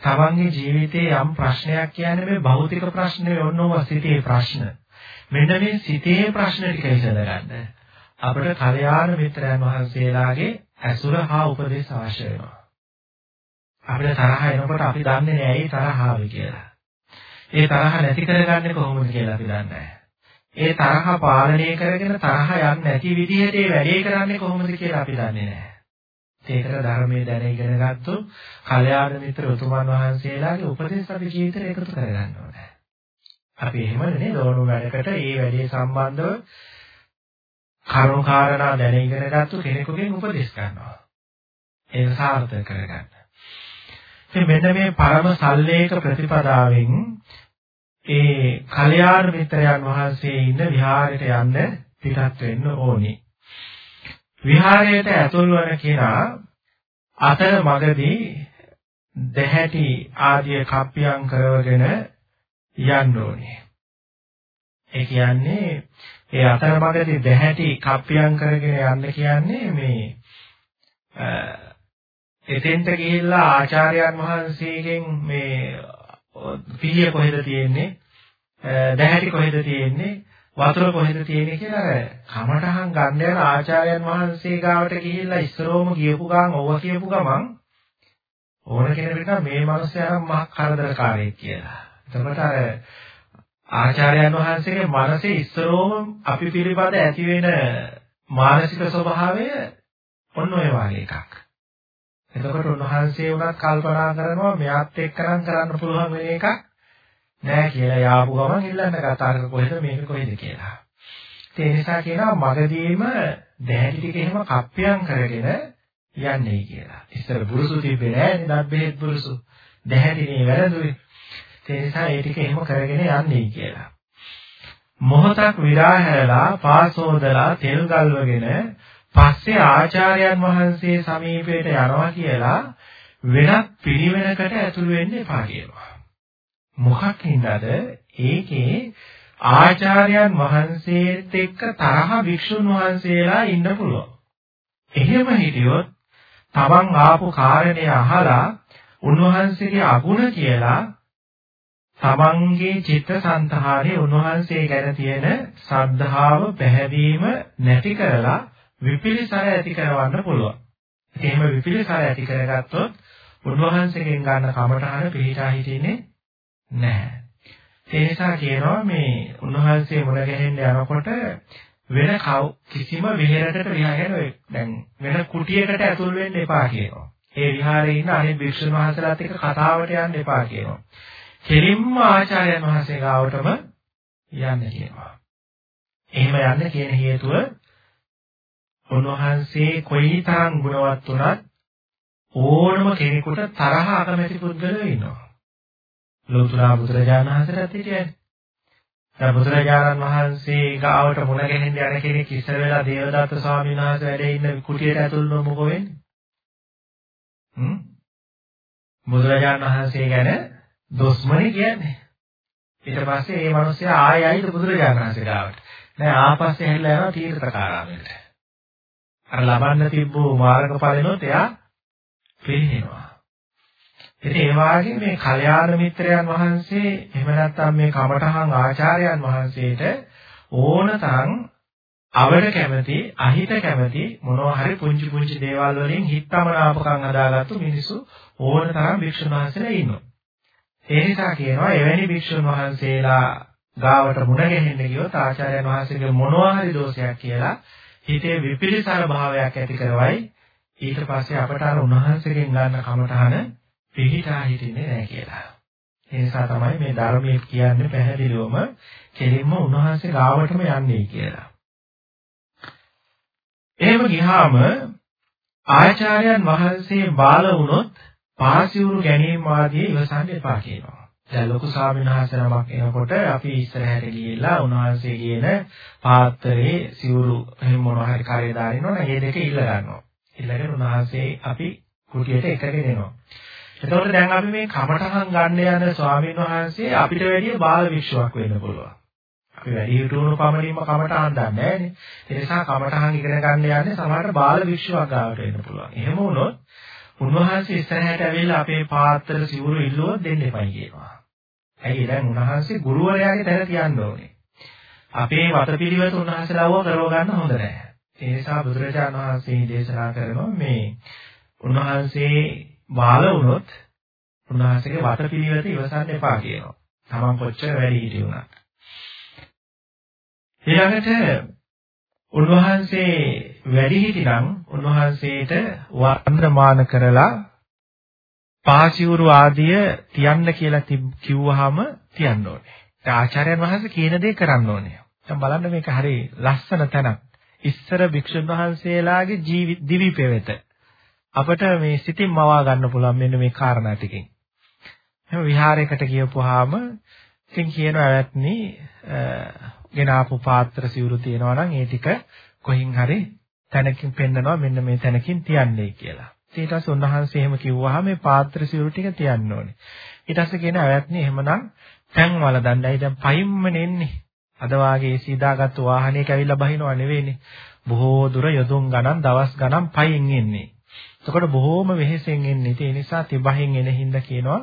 තමන්ගේ ජීවිතයේ යම් ප්‍රශ්නයක් කියන්නේ මේ භෞතික ප්‍රශ්නේ ඔන්නෝව සිතේ ප්‍රශ්න. මෙන්න මේ සිතේ ප්‍රශ්න ටික විසඳගන්න. අපිට කල්යාණ මිත්‍රයන් වහන්සේලාගේ ඇසුර හා උපදෙස් අවශ්‍ය වෙනවා. අපිට තරහ එනකොට අපි දන්නේ නැහැ ඒ තරහ ආවේ කියලා. ඒ තරහ නැති කරගන්නේ කොහොමද කියලා අපි දන්නේ නැහැ. ඒ තරහ පාලනය කරගෙන තරහ යන්නේ නැති විදිහට ඒ වැඩේ කරන්නේ කොහොමද කියලා අපි දන්නේ නැහැ. ඒකට ධර්මයේ දැන ඉගෙන ගත්තොත් කල්යාණ මිත්‍ර උතුමන් වහන්සේලාගේ උපදෙස් අපි ජීවිතේට එකතු කරගන්න ඕනේ. අපි එහෙම නේ දෝණු වැඩකට ඒ වැඩේ සම්බන්ධව කරුණාකාරණා දැන ඉගෙන ගත්තු කෙනෙකුගෙන් උපදෙස් ගන්නවා. ඒක සාර්ථක කරගන්න. ඉතින් මෙන්න මේ පරම සල්ලේක ප්‍රතිපදාවෙන් ඒ කල්යාණ මිත්‍රයන් වහන්සේ ඉන්න විහාරයට යන්න පිටත් වෙන්න ඕනේ. විහාරයට ඇතුල් වන කෙනා අතර මගදී දැහැටි ආදී කප්පියම් කරවගෙන යන්න ඕනේ. ඒ කියන්නේ ඒ අතරමඟදී දැහැටි කප්පියම් කරගෙන යන්න කියන්නේ මේ එතෙන්ට ගිහිල්ලා ආචාර්යයන් වහන්සේගෙන් මේ පිළිය කොහෙද තියෙන්නේ දැහැටි කොහෙද තියෙන්නේ වතුර කොහෙද තියෙන්නේ කියලා අර කමටහන් ගන්න යන ආචාර්යයන් වහන්සේ ගාවට ගිහිල්ලා ඉස්සරෝම ගියපු ගමන් ඕවා කියපු ගමන් ඕන කෙනෙකුට මේ මිනිස්සයා නම් මහ කරදරකාරයෙක් කියලා. එතකොට අර ආචාර්යයන් වහන්සේගේ මනසේ ඉස්සරෝම අපි පිළිබඳ ඇති වෙන මානසික ස්වභාවය ඔන්න ඔය වගේ එකක්. එතකොට උන්වහන්සේ උනත් කල්පනා කරනවා මෙයාත් එක්කනම් කරන්න පුළුවන් වෙන එකක් නෑ කියලා යාපු ගමන් ඉල්ලන්න කතාරක කොහෙද මේක කොහෙද කියලා. ඒ නිසා කියනවා මගදීම දැහැටි ටික එහෙම කප්පියම් කරගෙන යන්නේ කියලා. ඉස්සර බුරුසු තිබ්බේ නෑනේ දත් බෙහෙත් බුරුසු. දැහැටිනේ වැරදුනේ. ඒ නිසා ඒ ටික එහෙම කරගෙන යන්නේ කියලා. මොහොතක් විරාහැරලා පාසෝදලා තෙල් ගල්වගෙන පස්සේ ආචාර්යයන් වහන්සේ සමීපයට යනවා කියලා වෙනත් පිරිවෙනකට ඇතුළු වෙන්න එපා කියනවා. මොකක් හින්දාද? ඒකේ ආචාර්යයන් වහන්සේත් එක්ක තරහ භික්ෂුන් වහන්සේලා ඉන්න පුළුවන්. එහෙම හිටියොත් තමන් ආපු කාරණේ අහලා උන්වහන්සේගේ අගුණ කියලා තමන්ගේ චිත්තසංතාරයේ උන්වහන්සේ ගැන තියෙන ශ්‍රද්ධාව පැහැදීම නැති කරලා විපිලිසර ඇති කරවන්න පුළුවන්. එහෙම විපිලිසර ඇති කරගත්තොත් උන්වහන්සේගෙන් ගන්න කමඨහන පිළිටා හිටින්නේ නැහැ. ඒ නිසා කියනවා මේ උන්වහන්සේ මුණ ගැහෙන්න යනකොට වෙන කිසිම විහෙරකට විහාරේ දැන් වෙන කුටියකට ඇතුල් වෙන්න එපා කියනවා. ඒ විහාරේ ඉන්න අනිත් භික්ෂුන් වහන්සේලාත් එක්ක කතාවට යන්න එපා කියනවා. කෙලින්ම ආචාර්යයන් වහන්සේ ගාවටම යන්න කියනවා. එහෙම යන්න කියන හේතුව උන්වහන්සේ කොයිතරම් ගුණවත් වුණත් ඕනම කෙනෙකුට තරහ අකමැති පුද්ගලයෝ ඉන්නවා. ලෝතුරා බුදුරජාණන් වහන්සේට හිටියනේ. දැන් බුදුරජාණන් වහන්සේ ගාවට මුණ ගැහෙන්න යන කෙනෙක් ඉස්සර වෙලා දේවදත්ත ස්වාමීන් වහන්සේ වැඩ ඉන්න කුටියට ඇතුල් වුණොත් මොකෝ වෙන්නේ? හ්ම්? බුදුරජාණන් වහන්සේ ගැන දොස්මනේ කියන්නේ. ඊට පස්සේ මේ මිනිස්සයා ආයෙ ආයෙත් බුදුරජාණන් වහන්සේ ගාවට. නෑ ආපස්සේ හැරිලා යනවා තීර්ථකාරාමයට. අර ලබන්න තිබ්බු මාර්ගඵලෙනොත් එයා පිළිහෙනවා. ඉතින් ඒ වාගේ මේ කල්යාණ මිත්‍රයන් වහන්සේ එහෙම නැත්නම් මේ කමඨහං ආචාර්යයන් වහන්සේට ඕනතරම් අවඩ කැමති අහිත කැමති මොනවා හරි පුංචි පුංචි දේවල් වලින් හිතමනාපකම් හදාගත්තු මිනිස්සු ඕනතරම් භික්ෂුන් වහන්සේලා ඉන්නවා. ඒ නිසා කියනවා එවැනි භික්ෂුන් වහන්සේලා ගාවට මුණ ගැහෙන්න ගියොත් ආචාර්යයන් වහන්සේගේ මොනවා හරි දෝෂයක් කියලා හිතේ විපිලිසර භාවයක් ඇති කරවයි ඊට පස්සේ අපට අර උන්වහන්සේගෙන් ගන්න කමටහන පිළිහිටා හිටින්නේ නැහැ කියලා. ඒ නිසා තමයි මේ ධර්මයේ කියන්නේ පැහැදිලිවම කෙලින්ම උන්වහන්සේ ගාවටම යන්නේ කියලා. එහෙම ගියාම ආචාර්යයන් වහන්සේ බාල වුණොත් පාසිවුරු ගැනීම ආදී ඉවසන්න එපා කියනවා. දැන් ලොකු ස්වාමීන් වහන්සේ නමක් එනකොට අපි ඉස්සරහට ගිහිල්ලා උන්වහන්සේ කියන පාත්‍රයේ සිවුරු එහෙම මොනවා හරි කරේ දාරිනවා නම් ඒ දෙක ඉල්ල ගන්නවා. ඉල්ලගෙන උන්වහන්සේ අපි කුටියට එකගෙන එනවා. එතකොට දැන් අපි මේ කමටහන් ගන්න යන ස්වාමීන් වහන්සේ අපිට වැඩිය බාල විශ්වාසයක් වෙන්න පුළුවන්. අපි වැඩි හිටුණු පමණින්ම කමටහන් දන්නේ නැහැනේ. ඒ නිසා කමටහන් ඉගෙන ගන්න යන්නේ සමහරට බාල විශ්වාසයක් ගාවට වෙන්න පුළුවන්. එහෙම වුණොත් උන්වහන්සේ ඉස්සරහට ඇවිල්ලා අපේ පාත්‍ර සිවුරු ඉල්ලුවොත් දෙන්න එපයි කියනවා. ඇයි දැන් උන්වහන්සේ ගුරුවරයාගේ තැන තියන්න ඕනේ. අපේ වතපිළිවෙත උන්වහන්සේලාව කරව ගන්න හොඳ නැහැ. ඒ නිසා බුදුරජාණන් වහන්සේ දේශනා කරනවා මේ උන්වහන්සේ බාල වුණොත් උන්වහන්සේගේ වතපිළිවෙත ඉවසන්න එපා කියනවා. Taman කොච්චර වැඩි හිටි වුණත්. ඊළඟට උන්වහන්සේ වැඩි හිටිනම් උන්වහන්සේට වන්දමාන කරලා පාසිවුරු ආදිය තියන්න කියලා කිව්වහම තියන්න ඕනේ. ඒ ආචාර්යයන් වහන්සේ කියන දේ කරන්න ඕනේ. දැන් බලන්න මේක හරි ලස්සන තැනක්. ඉස්සර භික්ෂුන් වහන්සේලාගේ ජීවි දිවි පෙවෙත අපිට මේ සිතින් මවා ගන්න පුළුවන් මෙන්න මේ කාරණා ටිකෙන්. එහෙනම් විහාරයකට ගියපුවාම ඉතින් කියනවා ඇවැත්නි ගෙන ආපු පාත්‍ර සිවුරු තියෙනවා නම් ඒ ටික කොහින් හරි තැනකින් පෙන්නනවා මෙන්න මේ තැනකින් තියන්නේ කියලා. ඊට පස්සේ උන්වහන්සේ එහෙම කිව්වහම මේ පාත්‍ර සිවුරු ටික තියන්න ඕනේ. ඊට පස්සේ කියන ඇවැත්නි එහෙමනම් තැන් වල දණ්ඩයි දැන් පයින්ම නෙන්නේ. අද වාගේ සීදාගත්තු වාහනයක ඇවිල්ලා බහිනව නෙවෙයිනේ. බොහෝ දුර යොදුන් ගණන් දවස් ගණන් පයින් එන්නේ. එතකොට බොහෝම වෙහෙසෙන් එන්නේ. ඒ නිසා තිබහින් එන හින්දා කියනවා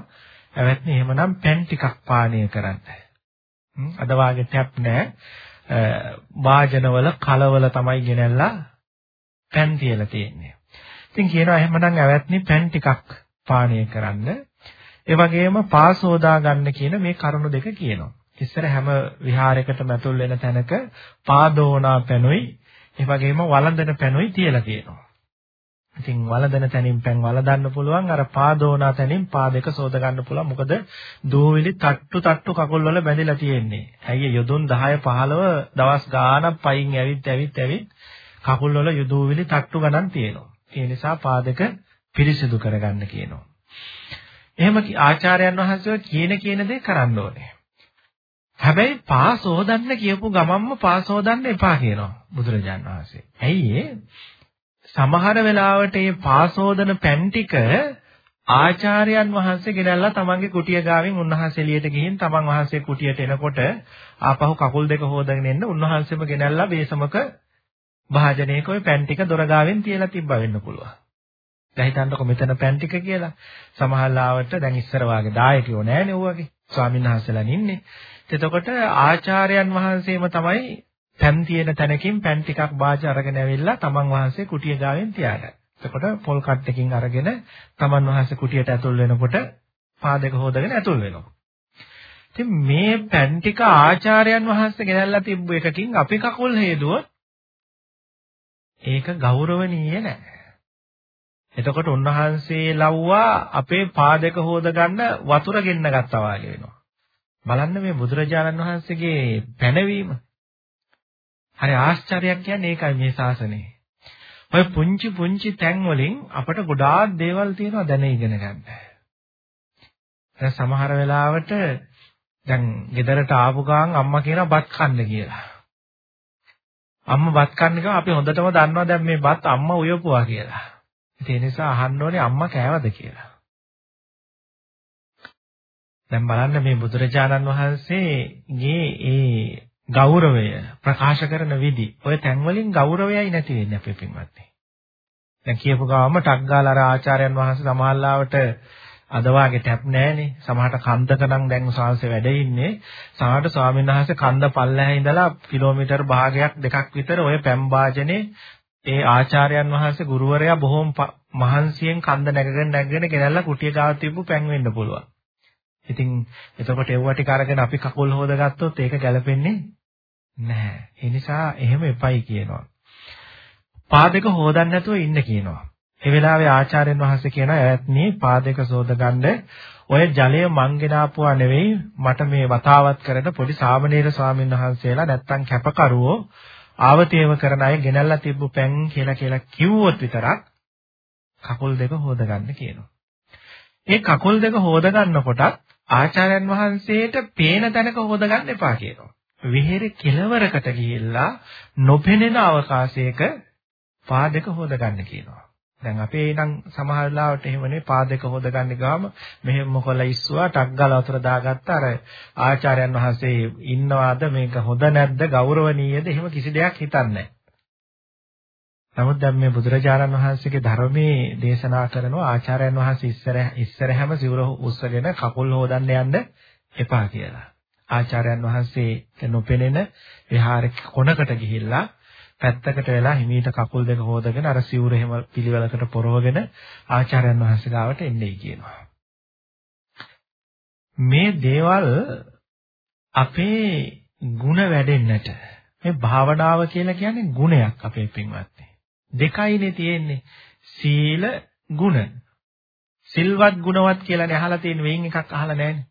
ඇවැත්නි එහෙමනම් පෑන් ටිකක් පානීය කරන්න. අද වාගේ ටැප් නැහැ. වාජනවල කලවල තමයි ගෙනල්ලා පෑන් තියලා තියෙන්නේ. ඉතින් කියනවා එහෙමනම් ඇවැත්නි පෑන් ටිකක් පානීය කරන්න. ඒ වගේම පාසෝදා ගන්න කියන මේ කරුණු දෙක කියනවා. ඉස්සර හැම විහාරයකටම ඇතුල් වෙන තැනක පාදෝනා පැනුයි ඒ වගේම වළඳන පැනුයි තියලා තියෙනවා. ඉතින් වළඳන තැනින් පෑන් වළඳන්න පුළුවන් අර පාදෝනා තැනින් පා දෙක සෝද ගන්න පුළුවන් මොකද දූවිලි තට්ටු තට්ටු කකුල් වල බැඳිලා තියෙන්නේ. ඇයි යොදුන් 10 15 දවස් ගාණක් පයින් ඇවිත් ඇවිත් ඇවිත් කකුල් වල යොදුවිලි තට්ටු ගණන් තියෙනවා. ඒ නිසා පා දෙක පිරිසිදු කරගන්න කියනවා. එහෙම ආචාර්යයන් වහන්සේ කියන කියන දේ කරන්න ඕනේ. හැබැයි පාසෝදන්න කියපු ගමන්ම පාසෝදන්න එපා කියනවා බුදුරජාන් වහන්සේ. ඇයි සමහර වෙලාවට මේ පාසෝදන පැන් ටික ආචාර්යයන් වහන්සේ ගෙනල්ලා තමන්ගේ කුටිය ගාවින් උන්වහන්සේ එළියට ගිහින් තමන් වහන්සේ කුටියට එනකොට ආපහු කකුල් දෙක හොදගෙන එන්න උන්වහන්සේම ගෙනල්ලා බේසමක භාජනයක ওই පැන් ටික දොර ගාවෙන් තියලා තිබ්බ වෙන්න පුළුවන්. දැන් හිතන්නකො මෙතන පැන් ටික කියලා. සමහර ලාවට දැන් ඉස්සර වාගේ දායකයෝ නැහැනේ ඌවගේ. ස්වාමීන් වහන්සේලා ඉන්නේ. එතකොට ආචාර්යයන් වහන්සේම තමයි පැන් තියෙන තැනකින් පැන් ටිකක් වාජ අරගෙන ඇවිල්ලා තමන් වහන්සේ කුටිය ගාවෙන් තියාගන්න. එතකොට පොල් කට්ටකින් අරගෙන තමන් වහන්සේ කුටියට ඇතුල් වෙනකොට පාදක හොදගෙන ඇතුල් වෙනවා. ඉතින් මේ පැන් ටික ආචාර්යයන් වහන්සේ ගෙනල්ලා තිබ්බ එකකින් අපි කකුල් හේදුවොත් ඒක ගෞරවණීය නෑ. එතකොට උන්වහන්සේ ලව්වා අපේ පාදක හොද ගන්න වතුර ගෙන්න ගත්තා වගේ වෙනවා. බලන්න මේ බුදුරජාණන් වහන්සේගේ පැනවීම. හරි ආශ්චර්යයක් කියන්නේ ඒකයි මේ ශාසනය. ඔය පුංචි පුංචි තැන් වලින් අපට ගොඩාක් දේවල් තියෙනවා දැන ඉගෙන ගන්න. දැන් සමහර වෙලාවට දැන් ගෙදරට ආපු ගමන් අම්මා කියනවා බත් කන්න කියලා. අම්මා බත් කන්න ගියාම අපි හොඳටම දන්නවා දැන් මේ බත් අම්මා උයපුවා කියලා. ඒ නිසා අහන්න ඕනේ අම්මා කෑවද කියලා. දැන් බලන්න මේ බුදුරජාණන් වහන්සේගේ ඒ ගෞරවය ප්‍රකාශ කරන විදි ඔය තැන් වලින් ගෞරවයයි නැති වෙන්නේ අපේ පින්වත්නි. දැන් කියපු ගාම ටක් ගාලා අර ආචාර්යයන් වහන්සේ සමහරලාවට අද වාගේ ටැප් නැහනේ. සමහරට කන්දක නම් දැන් උසාවිසේ වැඩ ඉන්නේ. සමහරට ස්වාමීන් වහන්සේ කන්ද පල්ලෙහා ඉඳලා කිලෝමීටර් භාගයක් දෙකක් විතර ඔය පැම් වාජනේ ඒ ආචාර්යයන් වහන්සේ ගුරුවරයා බොහොම මහන්සියෙන් කන්ද නැගගෙන නැගගෙන ගෙනල්ලා කුටිය ගාව තිබ්බු පැන් වෙන්න පුළුවන්. ඉතින් එතකොට ඒව ටික අරගෙන අපි කකුල් හොදගත්තොත් ඒක ගැලපෙන්නේ නැහැ. ඒ නිසා එහෙම එපයි කියනවා. පාදක හොදන්න නැතුව ඉන්න කියනවා. ඒ වෙලාවේ ආචාර්යන් වහන්සේ කියනවා ඈත්නි පාදක සෝදගන්න ඔය ජලය මංගෙන ආපුවා නෙවෙයි මට මේ වතාවත් කරන පොඩි සාමණේර ස්වාමීන් වහන්සේලා නැත්තම් කැපකරුවෝ ආවතේව කරන අය ගෙනල්ලා තිබ්බු පැන් කියලා කියලා කිව්වොත් විතරක් කකුල් දෙක හොදගන්න කියනවා. ඒ කකුල් දෙක හොදගන්නකොටත් ආචාර්යයන් වහන්සේට පේන තැනක හොදගන්න එපා කියනවා. විහෙර කෙලවරකට ගිහිල්ලා නොපෙනෙන අවකාශයක පාදක හොදගන්න කියනවා. දැන් අපේ නම් සමහර ලාවට එහෙමනේ පාදක හොදගන්න ගාම මෙහෙම මොකලා ඉස්සුවා ටක් ගාලා වතුර දාගත්ත. අර ආචාර්යයන් වහන්සේ ඉන්නවාද මේක හොඳ නැද්ද ගෞරවණීයද එහෙම කිසි දෙයක් හිතන්නේ නමුත් දැන් මේ බුදුරජාණන් වහන්සේගේ ධර්මයේ දේශනා කරනවා ආචාර්යයන් වහන්සේ ඉස්සර ඉස්සර හැම සිවුර උස්සගෙන කකුල් හොදන්න යන්න එපා කියලා. ආචාර්යයන් වහන්සේ නොපෙනෙන විහාරේ කොනකට ගිහිල්ලා පැත්තකට වෙලා හිමීට කකුල් දෙක හොදගෙන අර සිවුර එහෙම පිළිවෙලකට පොරවගෙන ආචාර්යයන් වහන්සේ ගාවට එන්නයි කියනවා. මේ දේවල් අපේ ಗುಣ වැඩෙන්නට මේ භාවනාව කියලා කියන්නේ ගුණයක් අපේ පින්වත්නි. දෙකයිනේ තියෙන්නේ. සීල ගුණ. සිල්වත් ගුණවත් කියලානේ අහලා තියෙන වෙයින් එකක් අහලා නැහැනේ.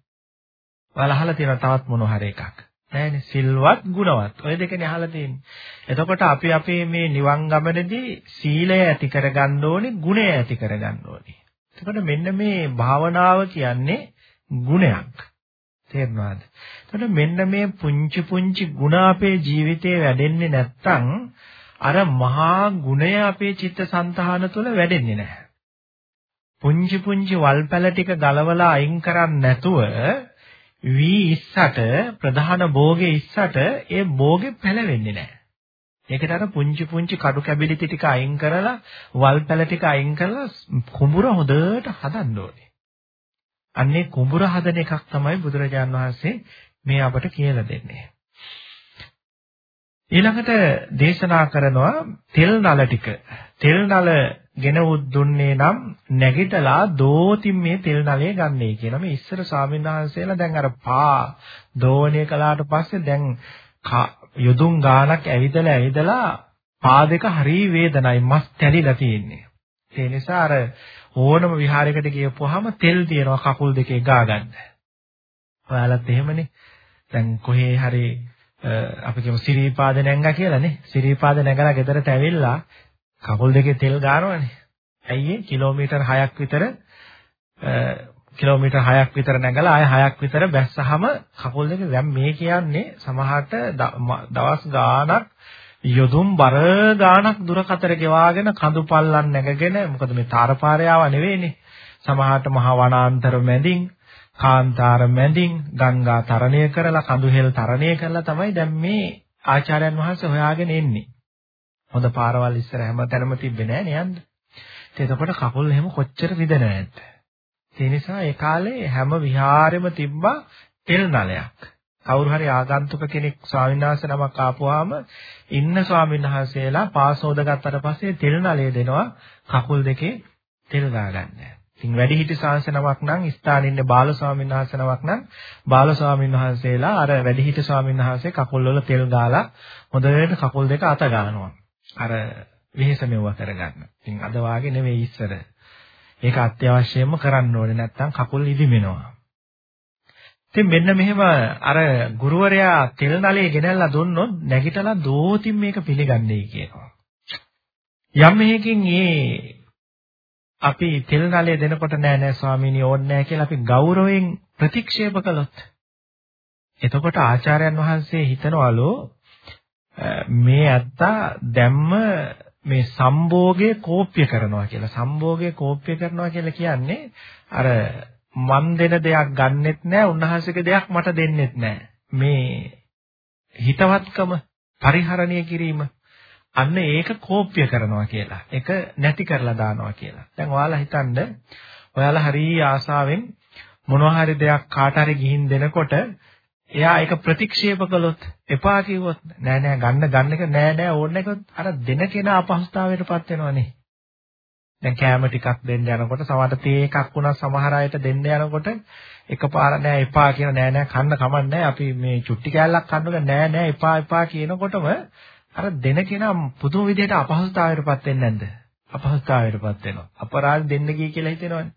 ඔයාලා අහලා තියෙනවා තවත් මොන හරි එකක්. නෑනේ සිල්වත් ගුණවත්. ඔය දෙකනේ අහලා තියෙන්නේ. එතකොට අපි අපේ මේ නිවන් ගමනේදී සීලය ඇති කරගන්න ඕනේ, ගුණය ඇති කරගන්න ඕනේ. එතකොට මෙන්න මේ භාවනාව කියන්නේ ගුණයක්. තේරෙනවද? එතකොට මෙන්න මේ පුංචි පුංචි ಗುಣ අපේ ජීවිතේ වැඩෙන්නේ නැත්තම් අර මහා ගුණය අපේ චිත්තසංතාන තුළ වැඩෙන්නේ නැහැ. පුංචි පුංචි වල්පැල ටික ගලවලා අයින් කරන්නේ නැතුව වී ඉස්සට ප්‍රධාන භෝගේ ඉස්සට ඒ භෝගේ පැලවෙන්නේ නැහැ. ඒකට අර පුංචි පුංචි කඩු කැබිලිටි ටික අයින් කරලා වල්පැල ටික අයින් කරලා කුඹුර හොඳට හදන්න ඕනේ. අන්නේ කුඹුර හදන එකක් තමයි බුදුරජාන් වහන්සේ මේ අපට කියලා දෙන්නේ. ඊළඟට දේශනා කරනවා තෙල් නල ටික. තෙල් නල ගෙන දුන්නේ නම් නැගිටලා දෝතින් මේ තෙල් නලය ගන්නයි කියන මේ ඉස්සර ස්වාමීන් වහන්සේලා දැන් අර පා දෝවණය කළාට පස්සේ දැන් යොදුන් ගානක් ඇවිදලා ඇවිදලා පා දෙක හරි වේදනයි මස් තැලිලා තියෙන්නේ. ඒ නිසා අර ඕනම විහාරයකට ගියපුවාම තෙල් තියෙනවා කකුල් දෙකේ ගා ගන්න. ඔයාලත් එහෙමනේ. දැන් කොහේ හරි අපි කියමු සිරීපාද නැංගා කියලානේ. සිරීපාද නැගලා ගෙදරට ඇවිල්ලා කකුල් දෙකේ තෙල් ගන්නවනේ. ඇයි ඒ? කිලෝමීටර් 6ක් විතර කිලෝමීටර් 6ක් විතර නැගලා ආය 6ක් විතර බැස්සහම කකුල් දෙක දැන් මේ කියන්නේ සමහරට දවස් ගාණක් යොදුම් බර ගාණක් දුර කතර ගෙවාගෙන කඳු පල්ලන් නැගගෙන මොකද මේ තාරපාරයාව නෙවෙයිනේ. සමහරට මහා වනාන්තර මැදින් කාන්තාර මැදින් ගංගා තරණය කරලා කඳුහෙල් තරණය කරලා තමයි දැන් මේ ආචාර්යයන් වහන්සේ හොයාගෙන එන්නේ. හොඳ පාරවල් ඉස්සර හැමතැනම තිබ්බේ නෑ නේද? එතකොට කකුල් එහෙම කොච්චර රිදෙන්නේ නැද්ද? ඒ නිසා ඒ කාලේ හැම විහාරෙම තිබ්බා තෙල් නලයක්. කවුරු හරි ආගන්තුක කෙනෙක් ස්වාමීන් වහන්සේ නමක් ආපුවාම ඉන්න ස්වාමීන් වහන්සේලා පාසෝද ගත්තට පස්සේ තෙල් නලය දෙනවා කකුල් දෙකේ තෙල් ගාගන්න. ඉතින් වැඩිහිටි ශාංශ නමක් නම් ස්ථානින් ඉන්නේ බාල ස්වාමීන් වහන්සේ නමක් නම් බාල ස්වාමීන් වහන්සේලා අර වැඩිහිටි ස්වාමීන් වහන්සේ කකුල් වල තෙල් ගාලා හොඳට කකුල් දෙක අත ගන්නවා. අර වෙහෙස මෙවුව කරගන්න. ඉතින් අද වාගේ නෙවෙයි ඉස්සර. ඒක අත්‍යවශ්‍යයෙන්ම කරන්න ඕනේ නැත්නම් කකුල් ඉදිමෙනවා. ඉතින් මෙන්න මෙහෙම අර ගුරුවරයා තෙල් නලයේ ගෙනල්ලා දුන්නොත් නැගිටලා දෝතින් මේක පිළිගන්නේ කියනවා. යම් මෙහකින් මේ අපි තෙල් නලය දෙනකොට නෑ නෑ ස්වාමීනි ඕනේ නෑ කියලා අපි ගෞරවයෙන් ප්‍රතික්ෂේප කළොත් එතකොට ආචාර්යයන් වහන්සේ හිතනවලු මේ ඇත්තා දැම්ම මේ සම්භෝගයේ කෝප්‍ය කරනවා කියලා. සම්භෝගයේ කෝප්‍ය කරනවා කියලා කියන්නේ අර මන් දෙන දෙයක් ගන්නෙත් නෑ උන්වහන්සේගේ දෙයක් මට දෙන්නෙත් නෑ. මේ හිතවත්කම පරිහරණය කිරීම අන්න ඒක කෝප්‍ය කරනවා කියලා. ඒක නැති කරලා දානවා කියලා. දැන් ඔයාලා හිතන්න ඔයාලා හරි ආසාවෙන් මොනවා හරි දෙයක් කාට හරි ගිහින් දෙනකොට එයා ඒක ප්‍රතික්ෂේප කළොත් එපා කිව්වොත් නෑ නෑ ගන්න ගන්න එක නෑ නෑ ඕන එක අර දෙන කෙනා අපහසුතාවයටපත් වෙනවනේ. දැන් කෑම ටිකක් දෙන්න යනකොට සමහර තේ එකක් වුණා සමහර අයට දෙන්න යනකොට එකපාර නෑ එපා කියන නෑ නෑ කන්න කමන්නේ අපි මේ චුට්ටි කෑල්ලක් කන්නක නෑ නෑ එපා එපා කියනකොටම අර දෙන කෙනා පුදුම විදිහට අපහසුතාවයටපත් වෙන්නේ නැද්ද? අපහසුතාවයටපත් වෙනවා. අපරාධ දෙන්න ගිය කියලා හිතෙනවනේ.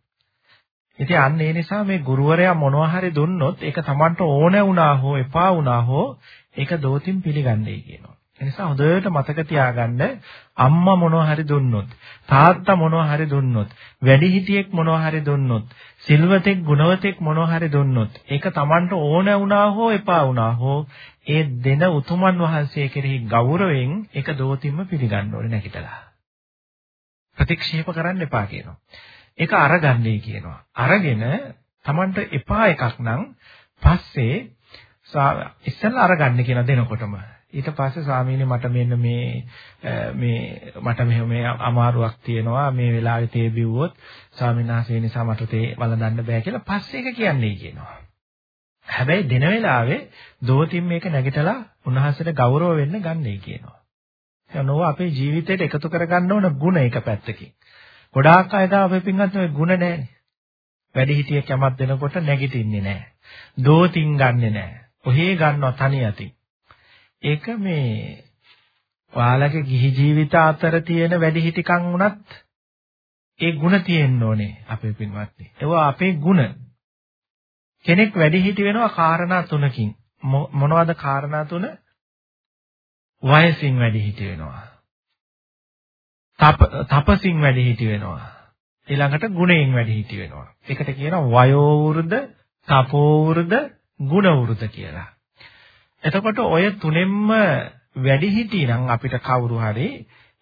ඉතින් අන්න ඒ නිසා මේ ගුරුවරයා මොනවා හරි දුන්නොත් ඒක Tamanට ඕන වුණා හෝ එපා වුණා හෝ ඒක දෝතින් පිළිගන්නේ කියනවා. ඒ නිසා හොඳට මතක තියාගන්න අම්මා මොනවා හරි දුන්නොත් තාත්තා මොනවා හරි දුන්නොත් වැඩිහිටියෙක් මොනවා හරි දුන්නොත් සිල්වතෙක් ගුණවතෙක් මොනවා හරි දුන්නොත් ඒක Tamanට ඕන වුණා හෝ එපා වුණා හෝ ඒ දෙන උතුමන් වහන්සේ කෙරෙහි ගෞරවයෙන් ඒක දෝතින්ම පිළිගන්න ඕනේ නැකිටලා. ප්‍රතික්ෂේප කරන්න එපා කියනවා. ඒක අරගන්නේ කියනවා. අරගෙන Tamanට එපා එකක් නම් පස්සේ ඉස්සෙල්ලා අරගන්න කියලා දෙනකොටම ඊට පස්සේ ස්වාමීනි මට මෙන්න මේ මේ මට මෙහෙම මේ අමාරුවක් තියෙනවා මේ වෙලාවේ තේ බිව්වොත් ස්වාමීන් වහන්සේ නිසා මට තේ වළඳන්න බෑ කියලා පස්සේ එක කියන්නේ කියනවා. හැබැයි දින වෙලාවේ දෝතින් මේක නැගිටලා උන්වහන්සේට ගෞරව වෙන්න ගන්නයි කියනවා. එනෝ අපේ ජීවිතයට එකතු කරගන්න ඕන ಗುಣ එක පැත්තකින්. ගොඩාක් අය ගාව අපේ පින්වත් මේ ಗುಣ නැහැනේ. වැඩි හිටියෙක් යමක් දෙනකොට නැගිටින්නේ නැහැ. දෝතින් ගන්නෙ නැහැ. ඔහේ ගන්නවා තනි යතින්. ඒක මේ ඔයාලගේ ගිහි ජීවිත අතර තියෙන වැඩි හිටිකම් වුණත් ඒ ಗುಣ තියෙන්න ඕනේ අපේ පින්වත්නි. ඒවා අපේ ಗುಣ. කෙනෙක් වැඩි හිටි වෙනවා කාරණා තුනකින්. මොනවද කාරණා තුන? වයසින් වැඩි හිටි වෙනවා. තපසින් වැඩි හිටි වෙනවා. ඊළඟට ගුණයෙන් වැඩි හිටි වෙනවා. ඒකට කියනවා වයෝ වෘද, තපෝ වෘද, ගුණ වෘද කියලා. එතකොට ඔය තුනෙන්ම වැඩි හිටි නම් අපිට කවුරු හරි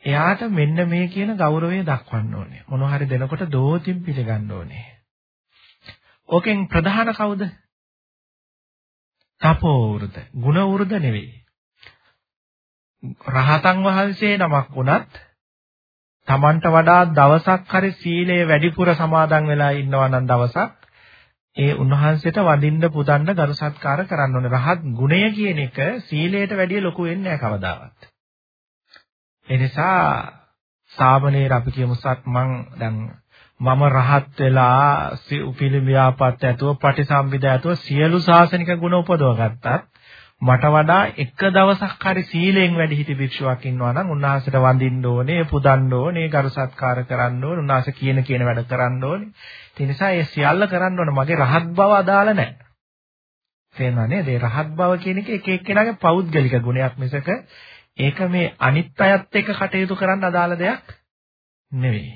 එයාට මෙන්න මේ කියන ගෞරවය දක්වන්න ඕනේ. මොන හරි දෙනකොට දෝතින් පිළිගන්න ඕනේ. ඕකෙන් ප්‍රධාන කවුද? තපෝ වෘද, ගුණ වෘද නෙවෙයි. රහතන් වහන්සේ නමක් වුණත් Tamanට වඩා දවසක් හරි සීලය වැඩිපුර සමාදන් වෙලා ඉන්නවා නම් දවසක් ඒ උන්වහන්සේට වඳින්න පුදන්න ගරු සත්කාර කරන්න ඕනේ. රහත් ගුණය කියන එක සීලයට වැඩිය ලොකු වෙන්නේ නැහැ කවදාවත්. ඒ නිසා සාමණේර අපි කියමු සත් මං දැන් මම රහත් වෙලා උපිලිමියාපත් ඇතුව පටිසම්භිද ඇතුව සියලු සාසනික ගුණ උපදව ගත්තත් මට වඩා එක දවසක් හරි සීලෙන් වැඩි හිටි භික්ෂුවක් ඉන්නවා නම් උන්වහන්සේට වඳින්න ඕනේ, පුදන්න ඕනේ, ගරු සත්කාර කරන්න ඕනේ, උන්වහන්සේ කියන කියන වැඩ කරන්න ඕනේ. ඒ නිසා ඒ සියල්ල කරන්න ඕනේ. මගේ රහත් බව අදාළ නැහැ. තේරුණා නේද? ඒ රහත් බව කියන එක එක එක්කෙනාගේ පෞද්ගලික ගුණයක් මිසක ඒක මේ අනිත් අයත් එක්ක කටයුතු කරන්න අදාළ දෙයක් නෙවෙයි.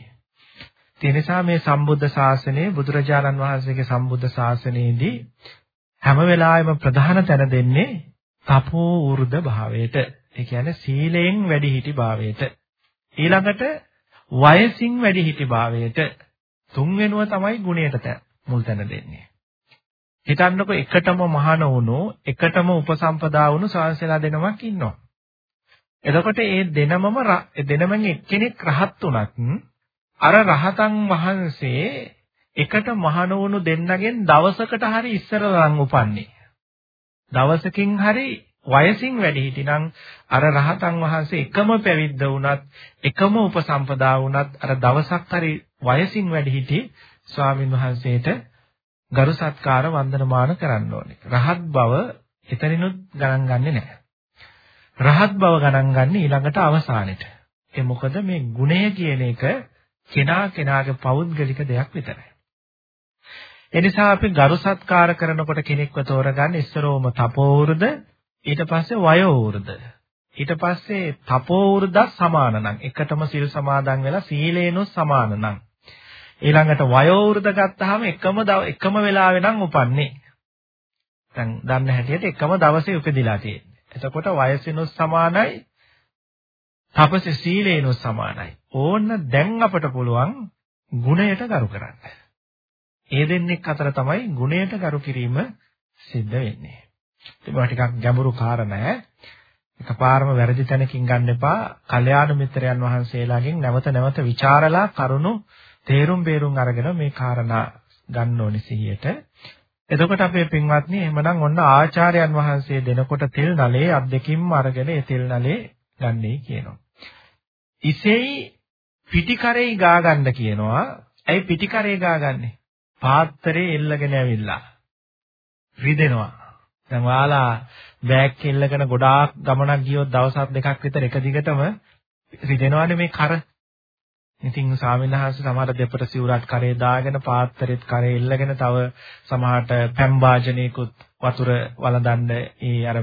ඒ නිසා මේ සම්බුද්ධ ශාසනය බුදුරජාණන් වහන්සේගේ සම්බුද්ධ ශාසනයේදී හැම වෙලාවෙම ප්‍රධාන තැන දෙන්නේ තපෝ ඌර්ධ භාවයට. ඒ කියන්නේ සීලයෙන් වැඩි හිටි භාවයට. ඊළඟට වයසින් වැඩි හිටි භාවයට තුන්වෙනුව තමයි ගුණයට මුල් තැන දෙන්නේ. හිතන්නකො එකටම මහාන වුණු එකටම උපසම්පදා වුණු සාංශලා දෙනමක් ඉන්නවා. එතකොට ඒ දෙනමම දෙනමෙන් එක්කෙනෙක් රහත් උනත් අර රහතන් වහන්සේ එකට මහාන වුණු දෙන්නගෙන් දවසකට හරි ඉස්සරලන් උපන්නේ. දවසකින් හරි වයසින් වැඩි හිටිනම් අර රහතන් වහන්සේ එකම පැවිද්ද වුණත් එකම උපසම්පදා වුණත් අර දවසක් හරි වයසින් වැඩි හිටි ස්වාමින් වහන්සේට ගරු සත්කාර වන්දනමාන කරන්න ඕනේ. රහත් බව එතනිනුත් ගණන් ගන්නෙ නැහැ. රහත් බව ගණන් ගන්න ඊළඟට අවසානෙට. ඒ මොකද මේ ගුණය කියන එක කෙනා කෙනාගේ පෞද්ගලික දෙයක් විතරයි. එනිසා අපි ගරු සත්කාර කරනකොට කෙනෙක්ව තෝරගන්න ඉස්සරෝම තපෝවෘද ඊට පස්සේ වයෝවෘද ඊට පස්සේ තපෝවෘද සමාන නම් එකටම සිල් සමාදන් වෙලා සීලේනොත් සමාන නම් ඊළඟට වයෝවෘද ගත්තාම එකම එකම වෙලාවෙ නම් උපන්නේ. දැන් දන්න හැටියට එකම දවසේ උපදිලා තියෙන්නේ. එතකොට වයසිනුත් සමානයි තපසේ සීලේනුත් සමානයි. ඕන්න දැන් අපට පුළුවන් ගුණයට කරු කරන්න. ඒ දෙන්නෙක් අතර තමයි ගුණයට ගරු කිරීම සිද්ධ වෙන්නේ. ඒවා ටිකක් ගැඹුරු කාරණා. එකපාරම වැරදි තැනකින් ගන්න එපා. කල්යාණ මිත්‍රයන් වහන්සේලාගෙන් නැවත නැවත ਵਿਚාරලා කරුණු තේරුම් බේරුම් අරගෙන මේ කාරණා ගන්න ඕනි සිහියට. එතකොට අපේ පින්වත්නි එහෙමනම් ඔන්න ආචාර්යයන් වහන්සේ දෙනකොට තෙල් නලේ අත් දෙකින්ම අරගෙන ඒ තෙල් නලේ ගන්නයි කියනවා. ඉසෙයි පිටිකරේ ගා ගන්න කියනවා. ඇයි පිටිකරේ ගා ගන්නේ? පාත්‍රේ එල්ලගෙන ඇවිල්ලා රිදෙනවා. දැන් ඔයාලා බෑග් එල්ලගෙන ගොඩාක් ගමනක් ගියොත් දවස් දෙකක් විතර එක දිගටම රිදෙනවානේ මේ කර. ඉතින් ස්වාමීන් සමහර දෙපට සිවුරක් කරේ දාගෙන පාත්‍රෙත් කරේ එල්ලගෙන තව සමහරට පැම් වාජනයකුත් වතුර වළඳන්න ඒ අර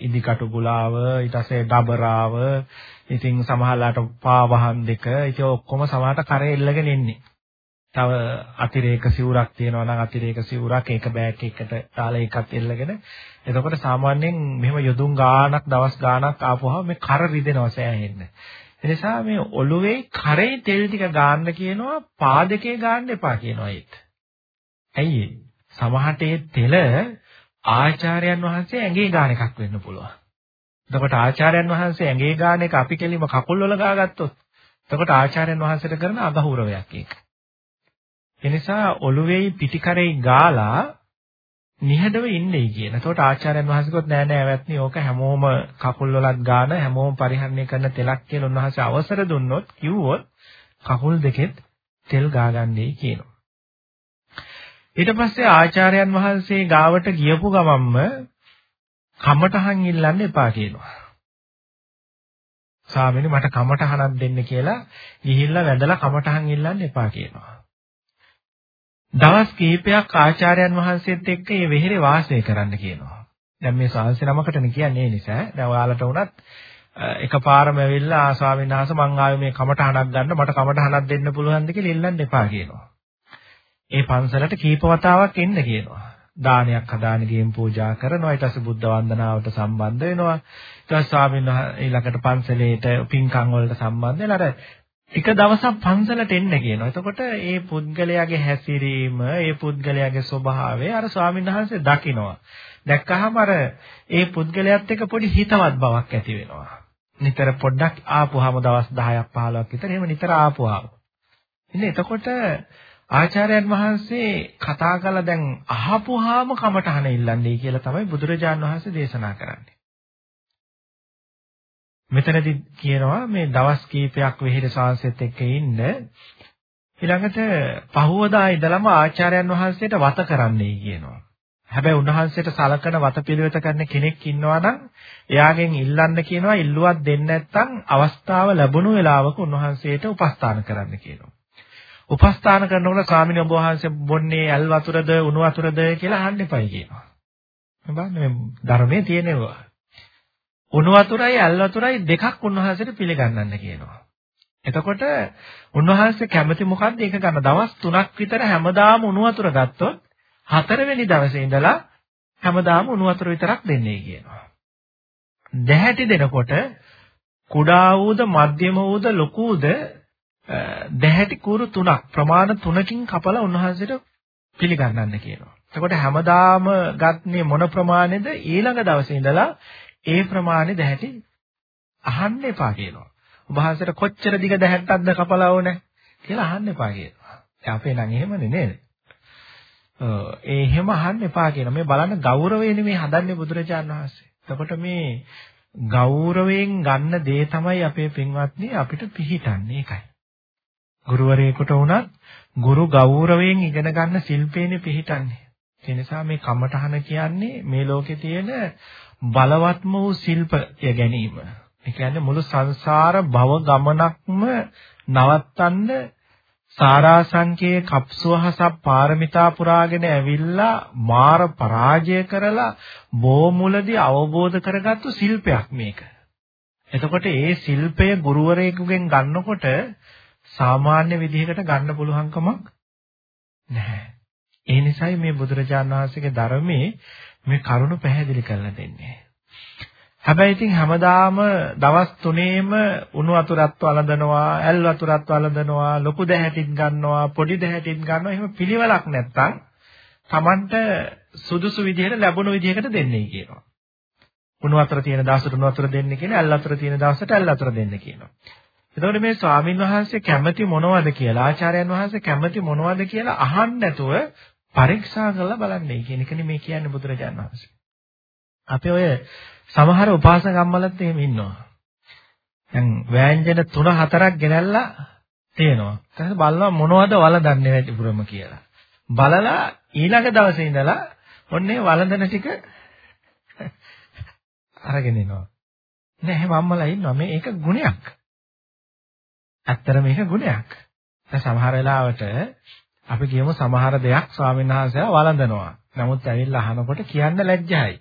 ඉදිකටු ගුලාව ඊට පස්සේ ඩබරාව ඉතින් සමහරලාට පාවහන් දෙක ඉතින් ඔක්කොම සමහරට කරේ එල්ලගෙන ඉන්නේ. තව අතිරේක සිවුරක් තියෙනවා නම් අතිරේක සිවුරක් ඒක බෑග් එකකට දාලා ඒකත් එල්ලගෙන එතකොට සාමාන්‍යයෙන් මෙහෙම යොදුන් ගාණක් දවස් ගාණක් ආපුවහම මේ කර රිදෙනවා සෑහෙන්න. ඒ නිසා මේ ඔළුවේ කරේ තෙල් ටික ගාන්න කියනවා පාදකේ ගාන්න එපා කියනවා ඒත්. ඇයි සමහරට ඒ තෙල ආචාර්යයන් වහන්සේ ඇඟේ ගාන එකක් වෙන්න පුළුවන්. එතකොට ආචාර්යයන් වහන්සේ ඇඟේ ගාන එක අපි කෙලිම කකුල් වල ගාගත්තොත් එතකොට ආචාර්යයන් වහන්සේට කරන අගෞරවයක් ඒක. ඒ නිසා ඔළුවේයි පිටිකරේ ගාලා නිහඬව ඉන්නේ කියන. එතකොට ආචාර්යයන් වහන්සේකොත් නෑ නෑ ඇවැත්නි ඕක හැමෝම කකුල් වලත් ගාන හැමෝම පරිහරණය කරන තෙලක් කියලා උන්වහන්සේ අවසර දුන්නොත් කිව්වොත් කකුල් දෙකෙත් තෙල් ගාගන්නේ කියනවා. ඊට පස්සේ ආචාර්යයන් වහන්සේ ගාවට ගියපු ගමන්ම කමටහන් ඉල්ලන්න එපා කියනවා. ස්වාමීනි මට කමටහනක් දෙන්න කියලා ගිහිල්ලා වැඳලා කමටහන් ඉල්ලන්න එපා කියනවා. දවස් කිහිපයක් ආචාර්යයන් වහන්සේත් එක්ක මේ වෙහෙරේ වාසය කරන්න කියනවා. දැන් මේ සාංශ නමකටනේ කියන්නේ නිසා. දැන් ඔයාලට උනත් එකපාරම ඇවිල්ලා ස්වාමීන් වහන්සේ මං ආවේ මේ කමටහනක් ගන්න මට කමටහනක් දෙන්න පුළුවන්ද කියලා ඉල්ලන්න එපා කියනවා. ඒ පන්සලට කීප වතාවක් එන්න කියනවා. දානයක් හදාන ගේම් පූජා කරනවා ඊට පස්සේ බුද්ධ වන්දනාවට සම්බන්ධ වෙනවා ඊට පස්සේ ස්වාමීන් වහන්සේ ඊළඟට පන්සලේට පින්කම් වලට සම්බන්ධ වෙලා අර ටික දවසක් පන්සලට එන්න කියනවා. එතකොට ඒ පුද්ගලයාගේ හැසිරීම, ඒ පුද්ගලයාගේ ස්වභාවය අර ස්වාමීන් වහන්සේ දකිනවා. දැක්කහම අර ඒ පුද්ගලයාත් එක්ක පොඩි හිතවත් බවක් ඇති වෙනවා. නිතර පොඩ්ඩක් ආපුවාම දවස් 10ක් 15ක් විතර එහෙම නිතර ආපුවාම. ඉතින් එතකොට ආචාර්යයන් වහන්සේ කතා කළා දැන් අහපුවාම කමටහන ඉල්ලන්නේ කියලා තමයි බුදුරජාන් වහන්සේ දේශනා කරන්නේ. මෙතනදී කියනවා මේ දවස් කීපයක් වෙහෙර ශාන්සෙත් එක්ක ඉන්න ඊළඟට පහවදා ඉඳලම ආචාර්යයන් වහන්සේට වත කරන්නයි කියනවා. හැබැයි උන්වහන්සේට සලකන වතපිළිවෙත කරන කෙනෙක් ඉන්නවා නම් එයාගෙන් ඉල්ලන්න කියනවා ඉල්ලුවක් දෙන්න නැත්නම් අවස්ථාව ලැබුණු වෙලාවක උන්වහන්සේට උපස්ථාන කරන්න කියනවා. උපස්ථාන කරනකොට ස්වාමීන් වහන්සේ බොන්නේ ඇල් වතුරද උණු වතුරද කියලා අහන්න එපයි කියනවා. බලන්න මේ ධර්මයේ තියෙනවා. උණු වතුරයි ඇල් වතුරයි දෙකක් උන්වහන්සේට පිළිගන්නන්න කියනවා. එතකොට උන්වහන්සේ කැමති මොකද්ද? ඒක ගන්න දවස් 3ක් විතර හැමදාම උණු වතුර ගත්තොත් හතරවෙනි දවසේ ඉඳලා හැමදාම උණු වතුර විතරක් දෙන්නේ කියනවා. දැහැටි දෙනකොට කුඩා වූද මධ්‍යම වූද ලොකු වූද දැහැටි කූරු තුනක් ප්‍රමාණ තුනකින් කපලා උන්වහන්සේට පිළිගන්නන්න කියනවා. එතකොට හැමදාම ගත්නේ මොන ප්‍රමාණයද ඊළඟ දවසේ ඉඳලා ඒ ප්‍රමාණය දැහැටි අහන්න එපා කියනවා. උභාසයට කොච්චර දිග දැහැට්ටක්ද කපලා ඕනේ කියලා අහන්න එපා කියනවා. අපේ නම් එහෙමනේ නේද? ඒ එහෙම අහන්න එපා කියනවා. මේ බලන්න ගෞරවය නෙමේ හදන්නේ බුදුරජාණන් වහන්සේ. එතකොට මේ ගෞරවයෙන් ගන්න දේ තමයි අපේ පින්වත්නි අපිට පිහිටන්නේ ඒකයි. ගුරුවරයෙකුට වුණත් ගුරු ගෞරවයෙන් ඉගෙන ගන්න ශිල්පේනේ පිහිටන්නේ. ඒ නිසා මේ කමඨහන කියන්නේ මේ ලෝකේ තියෙන බලවත්ම වූ ශිල්පය ගැනීම. ඒ කියන්නේ මුළු සංසාර භව ගමනක්ම නවත්තන්න සාරාංශකයේ කප්සුවහසක් පාරමිතා පුරාගෙන ඇවිල්ලා මාර පරාජය කරලා බොමුලදී අවබෝධ කරගත්තු ශිල්පයක් මේක. එතකොට ඒ ශිල්පය ගුරුවරයෙකුගෙන් ගන්නකොට සාමාන්‍ය විදිහකට ගන්න පුළුවන්කමක් නැහැ. ඒ නිසායි මේ බුදුරජාණන් වහන්සේගේ ධර්මයේ මේ කරුණ පැහැදිලි කරලා දෙන්නේ. හැබැයි ඉතින් හැමදාම දවස් තුනේම උණු වතුරත් වළඳනවා, ඇල් වතුරත් වළඳනවා, ලොකු දැහැටිත් ගන්නවා, පොඩි දැහැටිත් ගන්නවා. එහෙම පිළිවෙලක් නැත්තම් Tamanට සුදුසු විදිහට ලැබුණු විදිහකට දෙන්නේ කියනවා. උණු වතුර තියෙන දවසට උණු වතුර දෙන්න කියන, ඇල් වතුර තියෙන දවසට ඇල් වතුර දෙන්න කියනවා. එතකොට මේ ස්වාමින් වහන්සේ කැමති මොනවද කියලා, ආචාර්යයන් වහන්සේ කැමති මොනවද කියලා අහන්න නැතුව පරීක්ෂා කරලා බලන්නේ කියන එකනේ මේ කියන්නේ බුදුරජාණන් වහන්සේ. අපි ඔය සමහර උපාසකම්මලත් එහෙම ඉන්නවා. දැන් ව්‍යංජන 3 4ක් ගෙනල්ලා තියෙනවා. ඊට බලනවා මොනවද වළඳන්නේ වැඩිපුරම කියලා. බලලා ඊළඟ දවසේ ඉඳලා ඔන්නේ වළඳන ටික අරගෙන එනවා. නෑ එහෙම අම්මලා ඉන්නවා. මේ ඒක ගුණයක්. ඇත්තට මේක ගුණයක්. දැන් සමහර වෙලාවට අපි කියමු සමහර දෙයක් ස්වාමීන් වහන්සේලා වළඳනවා. නමුත් ඇවිල්ලා අහනකොට කියන්න ලැජ්ජයි.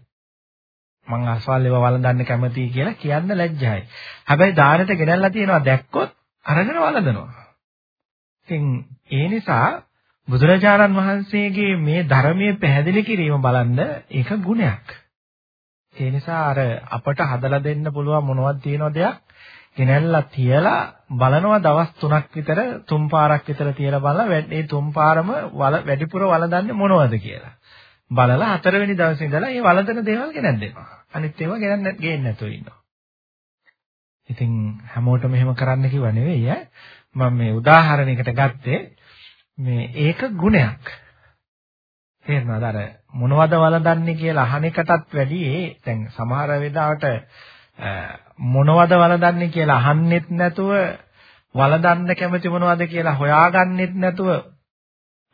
මං අස්වල් ඒවා වළඳන්න කැමතියි කියලා කියන්න ලැජ්ජයි. හැබැයි දානෙට ගෙනල්ලා තියෙනවා දැක්කොත් අරගෙන වළඳනවා. ඉතින් ඒ නිසා බුදුරජාණන් වහන්සේගේ මේ ධර්මයේ පැහැදිලි කිරීම බලන්න ඒක ගුණයක්. ඒ නිසා අර අපට හදලා දෙන්න පුළුවන් මොනවද තියෙන දෙයක් ගෙනල්ලා තියලා බලනවා දවස් 3ක් විතර තුන් පාරක් විතර තියලා බලලා මේ තුන් පාරම වැඩිපුර වළඳන්නේ මොනවද කියලා. බලලා හතරවෙනි දවසේ ඉඳලා මේ වළඳන දේවල් ගෙනත් දෙනවා. අනිත් ඒවා ගෙනත් ගේන්න නැතුව ඉන්නවා. ඉතින් හැමෝටම එහෙම කරන්න කිව්ව නෙවෙයි ඈ. මම මේ උදාහරණයකට ගත්තේ මේ ඒක ගුණයක්. තේරෙනවද අර මොනවද වළඳන්නේ කියලා අහන එකටත් වැඩිය දැන් සමහර වෙලාවට මොනවද වළඳන්නේ කියලා අහන්නෙත් නැතුව වළඳන්න කැමති මොනවද කියලා හොයාගන්නෙත් නැතුව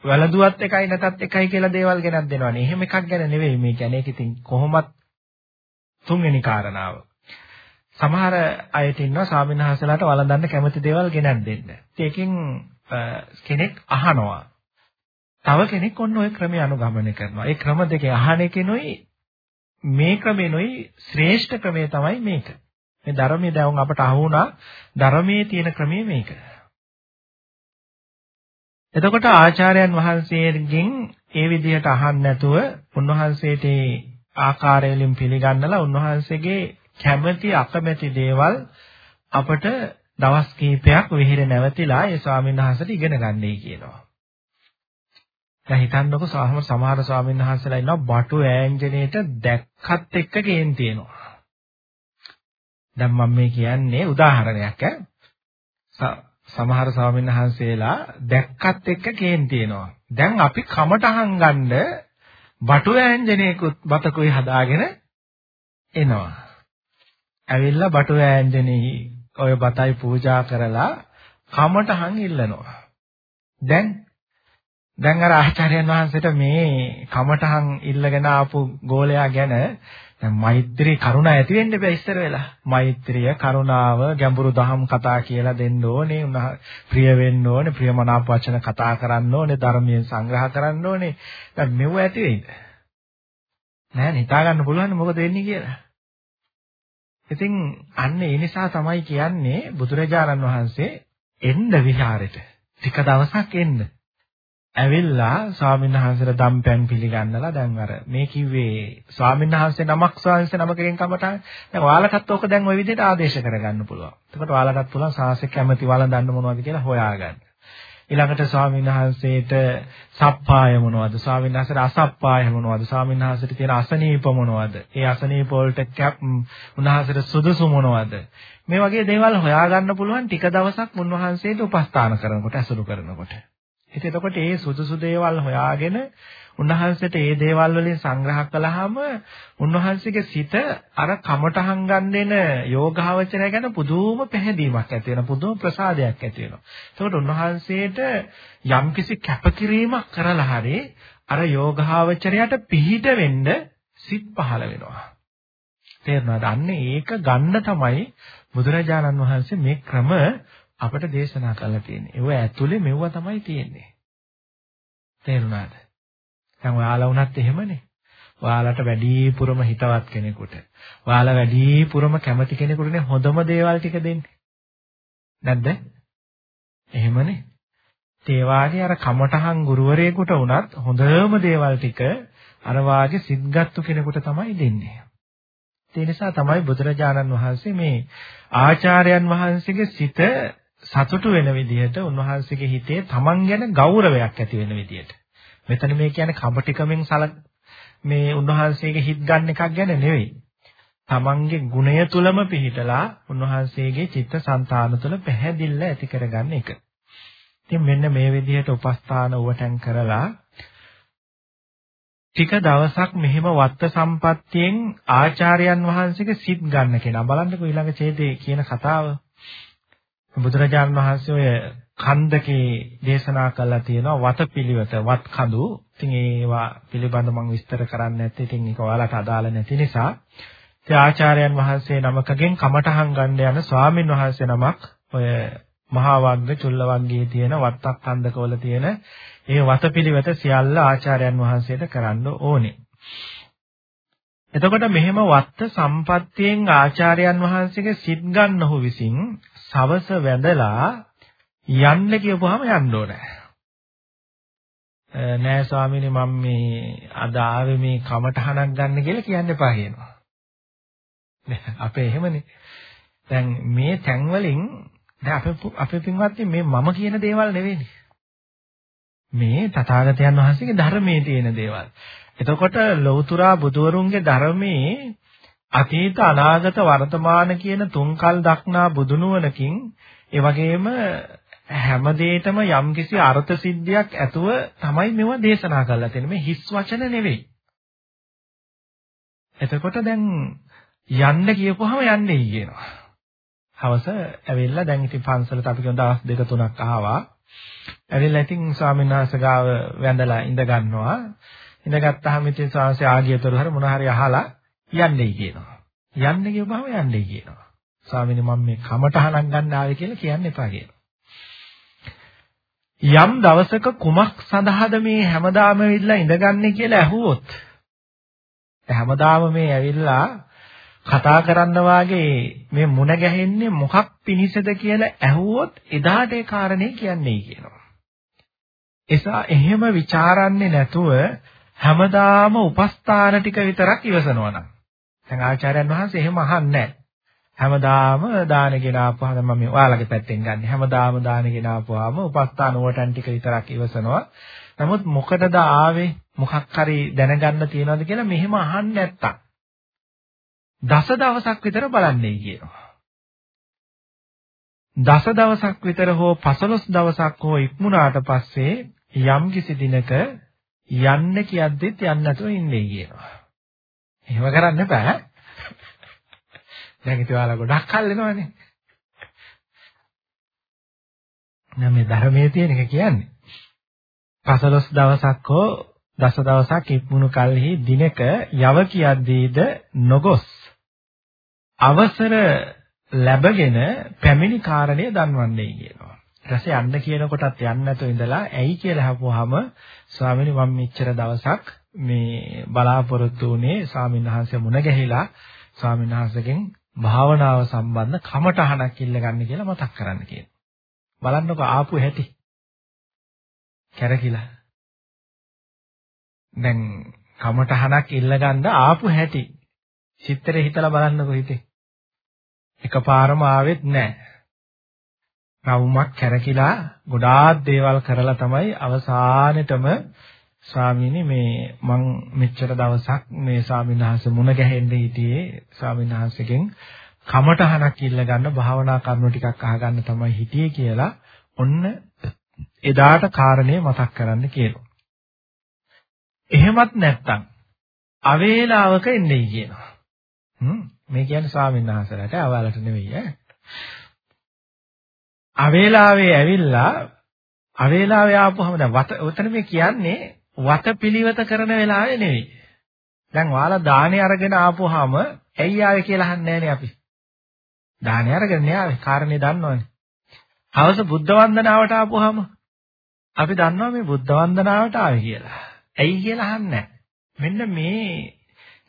වැළඳුවත් එකයි නැතත් එකයි කියලා දේවල් ගෙනත් දෙනවනේ. එහෙම එකක් ගැන නෙවෙයි මේ කියන්නේ. ඒක ඉතින් කොහොමත් තුන්වෙනි කාරණාව. සමහර අයට ඉන්නවා ස්වාමීන් වහන්සේලාට වළඳන්න කැමති දේවල් ගෙනත් දෙන්න. ඒකෙන් කෙනෙක් අහනවා. තව කෙනෙක් ඔන්න ඔය ක්‍රමය අනුගමනය කරනවා. ඒ ක්‍රම දෙකේ අහන එකෙනුයි මේ ක්‍රමෙනුයි ශ්‍රේෂ්ඨ ක්‍රමය තමයි මේක. මේ ධර්මයේ දැන් අපට අහු වුණා ධර්මයේ තියෙන ක්‍රමය මේක. එතකොට ආචාර්යයන් වහන්සේගෙන් ඒ විදිහට අහන්න නැතුව උන්වහන්සේට ආකාරයෙන් පිළිගන්නලා උන්වහන්සේගේ කැමැති අකමැති දේවල් අපට දවස් කිහිපයක් විහිර නැවතිලා ඒ ස්වාමීන් වහන්සේට ඉගෙන ගන්නයි කියනවා. දැන් හිතන්නකො සමහර ස්වාමීන් වහන්සේලා ඉන්නවා බටු ඈන්ජනේට දැක්කත් එක්ක ගේන් තියෙනවා. දැන් මම මේ කියන්නේ උදාහරණයක් ඈ. සමහර ස්වාමීන් වහන්සේලා දැක්කත් එක්ක කේන් තියෙනවා. දැන් අපි කමටහන් ගන්න බටු ඈන්ජනේකුත් බතකුයි හදාගෙන එනවා. ඇවිල්ලා බටු ඈන්ජනේ ඔය බතයි පූජා කරලා කමටහන් ඉල්ලනවා. දැන් දැන් අර ආචාර්යයන් වහන්සේට මේ කමටහන් ඉල්ලගෙන ආපු ගෝලයා ගැන දැන් මෛත්‍රී කරුණා ඇති වෙන්න බෑ ඉස්සර වෙලා. මෛත්‍රිය කරුණාව ගැඹුරු දහම් කතා කියලා දෙන්න ඕනේ. උනා ප්‍රිය වෙන්න ඕනේ. ප්‍රියමනාප වචන කතා කරන්න ඕනේ. ධර්මයෙන් සංග්‍රහ කරන්න ඕනේ. දැන් මෙව ඇති වෙයිද? නෑ හිතා ගන්න පුළුවන් මොකද වෙන්නේ කියලා. ඉතින් අන්න ඒ නිසා තමයි කියන්නේ බුදුරජාණන් වහන්සේ එන්න විහාරෙට. ටික දවසක් එන්න. ඇවිල්ලා ස්වාමීන් වහන්සේලා දම්පැන් පිළිගන්නලා දැන් අර මේ කිව්වේ ස්වාමීන් වහන්සේ නමක් ස්වාමීන් වහන්සේ නමකගෙන් කමටහන් දැන් ඔයාලටත් ඕක දැන් ওই විදිහට ආදේශ කරගන්න පුළුවන්. එතකොට ඔයාලටත් පුළුවන් සාසෙක කැමැති වළඳන්න මොනවද කියලා හොයාගන්න. ඊළඟට ස්වාමීන් වහන්සේට සප්පාය මොනවද? ස්වාමීන් වහන්සේට අසප්පාය මොනවද? ස්වාමීන් වහන්සේට තියෙන අසනීප මොනවද? ඒ අසනීප වලට කැප් උන්වහන්සේට සුදුසු මොනවද? මේ වගේ දේවල් හොයාගන්න පුළුවන් ටික දවසක් උන්වහන්සේට උපස්ථාන කරනකොට අසුරු කරනකොට. ඉතින් එතකොට මේ සුදුසු දේවල් හොයාගෙන උන්වහන්සේට මේ දේවල් වලින් සංග්‍රහ කළාම උන්වහන්සේගේ සිත අර කමටහන් ගන්න යෝගාවචරය ගැන පුදුම පැහැදීමක් ඇති වෙනවා පුදුම ප්‍රසාදයක් ඇති වෙනවා. එතකොට උන්වහන්සේට යම්කිසි කැපකිරීමක් කරලා හරි අර යෝගාවචරයට පිහිට වෙන්න සිත් පහළ වෙනවා. තේරුණාද? අන්න ඒක ගන්න තමයි බුදුරජාණන් වහන්සේ මේ ක්‍රම අපට දේශනා කරලා තියෙන්නේ. ඒව ඇතුලේ මෙව්ව තමයි තියෙන්නේ. තේරුණාද? දැන් ඔයාලා වුණත් එහෙමනේ. ඔයාලට වැඩිපුරම හිතවත් කෙනෙකුට, ඔයාලා වැඩිපුරම කැමති කෙනෙකුටනේ හොඳම දේවල් ටික දෙන්නේ. නැද්ද? එහෙමනේ. ඒ වාගේ අර කමඨහන් ගුරුවරයෙකුට වුණත් හොඳම දේවල් ටික අර වාගේ සිද්ගත්තු කෙනෙකුට තමයි දෙන්නේ. ඒ නිසා තමයි බුදුරජාණන් වහන්සේ මේ ආචාර්යයන් වහන්සේගේ සිත සතුටු වෙන විදිහට උන්වහන්සේගේ හිතේ තමන් ගැන ගෞරවයක් ඇති වෙන විදිහට. මෙතන මේ කියන්නේ කපටිකමෙන් සල මේ උන්වහන්සේගේ හිත ගන්න එකක් ගැන නෙවෙයි. තමන්ගේ ගුණය තුලම පිහිටලා උන්වහන්සේගේ චිත්ත සංතාන තුළ පැහැදිල්ල ඇති කරගන්න එක. ඉතින් මෙන්න මේ විදිහට උපස්ථාන උවටන් කරලා ටික දවසක් මෙහෙම වත්ත සම්පත්තියෙන් ආචාර්යයන් වහන්සේගේ සිත් ගන්න කෙනා බලන්නකෝ ඊළඟ ඡේදයේ කියන කතාව බුදුරජාණන් වහන්සේ ඔය කන්දකේ දේශනා කළා තියෙනවා වතපිලිවෙත වත් කඳු. ඉතින් ඒවා පිළිබඳව මම විස්තර කරන්නේ නැත්නම් ඉතින් ඒක ඔයාලට අදාළ නැති නිසා ඉතින් ආචාර්යයන් වහන්සේ නමකගෙන් කමඨහන් ගන්න යන ස්වාමින් වහන්සේ නමක් ඔය මහා වග්ග චුල්ල වග්ගයේ තියෙන වත්තක් කන්දකවල තියෙන ඒ වතපිලිවෙත සියල්ල ආචාර්යයන් වහන්සේට කරන්න ඕනේ. එතකොට මෙහෙම වත්ත සම්පත්තියෙන් ආචාර්යයන් වහන්සේගේ සිත් ගන්නහු විසින් සවස වැඳලා යන්න කියපුවාම යන්න ඕනේ. නෑ ස්වාමීනි මම මේ අද ආවේ මේ කමටහනක් ගන්න කියලා කියන්න එපා කියනවා. අපේ එහෙමනේ. දැන් මේ තැන් වලින් දැන් අපේ අපේ පින්වත්නි මේ මම කියන දේවල් නෙවෙයි. මේ තථාගතයන් වහන්සේගේ ධර්මයේ තියෙන දේවල්. එතකොට ලෞතුරා බුදුවරුන්ගේ ධර්මයේ අතීත අනාගත වර්තමාන කියන තුන්කල් දක්නා බුදුනුවණකින් ඒ වගේම හැම දෙයකම යම්කිසි අර්ථ සිද්ධියක් ඇතුව තමයි මේවා දේශනා කරලා තියෙන්නේ. මේ හිස් වචන නෙවෙයි. එතකොට දැන් යන්න කියපුවම යන්නේ කියනවා. හවස ඇවිල්ලා දැන් ඉතින් පන්සලට අපි කියන දවස් දෙක තුනක් ආවා. ඇවිල්ලා ඉතින් ස්වාමීන් වහන්සේ ගාව වැඳලා ඉඳ ගන්නවා. ඉඳගත්තාම ඉතින් ස්වාමීන් ආගියතර හර මොන හරි අහලා යන්නේ කියනවා. යන්න කියපුවම යන්නේ කියනවා. ස්වාමීනි මම මේ කමටහනක් ගන්න ආවේ කියලා කියන්න එපා කියනවා. යම් දවසක කුමක් සඳහාද මේ හැමදාම ඇවිල්ලා ඉඳගන්නේ කියලා ඇහුවොත් හැමදාම මේ ඇවිල්ලා කතා කරන්න වාගේ මේ මුණ ගැහෙන්නේ මොකක් පිණිසද කියලා ඇහුවොත් එදාට ඒ කාරණේ කියන්නේ කියනවා. එසා එහෙම ਵਿਚාරන්නේ නැතුව හැමදාම උපස්ථාන ටික විතරක් ඉවසනවා නම් දැන් ආචාර්යයන් වහන්සේ එහෙම අහන්නේ හැමදාම දානගෙන ආපුවාම මම ඔයාලගේ පැත්තෙන් ගන්න. හැමදාම දානගෙන ආපුවාම උපස්ථාන වටන් ටික විතරක් ඉවසනවා. නමුත් මොකටද ආවේ? මොකක් හරි දැනගන්න තියනවද කියලා මෙහෙම අහන්නේ නැත්තම්. දස දවසක් විතර බලන්නේ කියනවා. දස දවසක් විතර හෝ 15 දවසක් හෝ ඉක්මුණාට පස්සේ යම් කිසි දිනක යන්න කියද්දිත් යන්න නැතුව ඉන්නේ කියනවා. එහෙම කරන්න එපා. දැන් ඉතින් ඔයාලා ගොඩක් කල් වෙනවනේ. නම් මේ ධර්මයේ තියෙන එක කියන්නේ. 15 දවසක් හෝ දස දවසක් ඉක්මුණු කලෙහි දිනක යව කියද්දීද නොගොස් අවසර ලැබගෙන පැමිණි කාරණේ දන්වන්නේ කියනවා. ඊටසේ යන්න කියන කොටත් යන්න නැතුව ඉඳලා ඇයි කියලා අහපුවාම ස්වාමීනි මම මෙච්චර දවසක් මේ බලාපොරොත්තු වුණේ ස්වාමීන් වහන්සේ මුණ ගැහිලා ස්වාමීන් වහන්සේගෙන් භාවනාව සම්බන්ධ කමටහනක් ඉල්ල ගන්න කියලා මතක් කරන්න කියනවා. බලන්නකො ආපු හැටි. කැරකිලා. දැන් කමටහනක් ඉල්ල ගන්න ආපු හැටි. චිත්‍රේ හිතලා බලන්නකො හිතේ. එකපාරම ආවෙත් නැහැ. රවුමක් කැරකිලා ගොඩාක් දේවල් කරලා තමයි අවසානෙටම ස්වාමීනි මේ මං මෙච්චර දවසක් මේ ස්වාමීන් වහන්සේ මුණ ගැහෙන්න හිටියේ ස්වාමීන් වහන්සේගෙන් කමටහනක් ඉල්ල ගන්න භාවනා කරුණු ටිකක් අහගන්න තමයි හිටියේ කියලා ඔන්න එදාට කාරණේ මතක් කරන්න කියනවා. එහෙමත් නැත්තම් අවේලාවක එන්නේ කියනවා. හ්ම් මේ කියන්නේ ස්වාමීන් වහන්සේලාට අවලට නෙවෙයි ඈ. අවේලාවේ ඇවිල්ලා අවේලාවේ ආපුවම දැන් වත උතන මේ කියන්නේ වත පිළිවෙත කරන වෙලාවේ නෙවෙයි. දැන් ඔයාලා දානේ අරගෙන ආපුවාම ඇයි ආවේ කියලා අහන්නේ නැහනේ අපි. දානේ අරගෙන නේ ආවේ. කාරණේ දන්නවනේ. හවස බුද්ධ වන්දනාවට ආපුවාම අපි දන්නවා මේ බුද්ධ වන්දනාවට ආවේ කියලා. ඇයි කියලා අහන්නේ මෙන්න මේ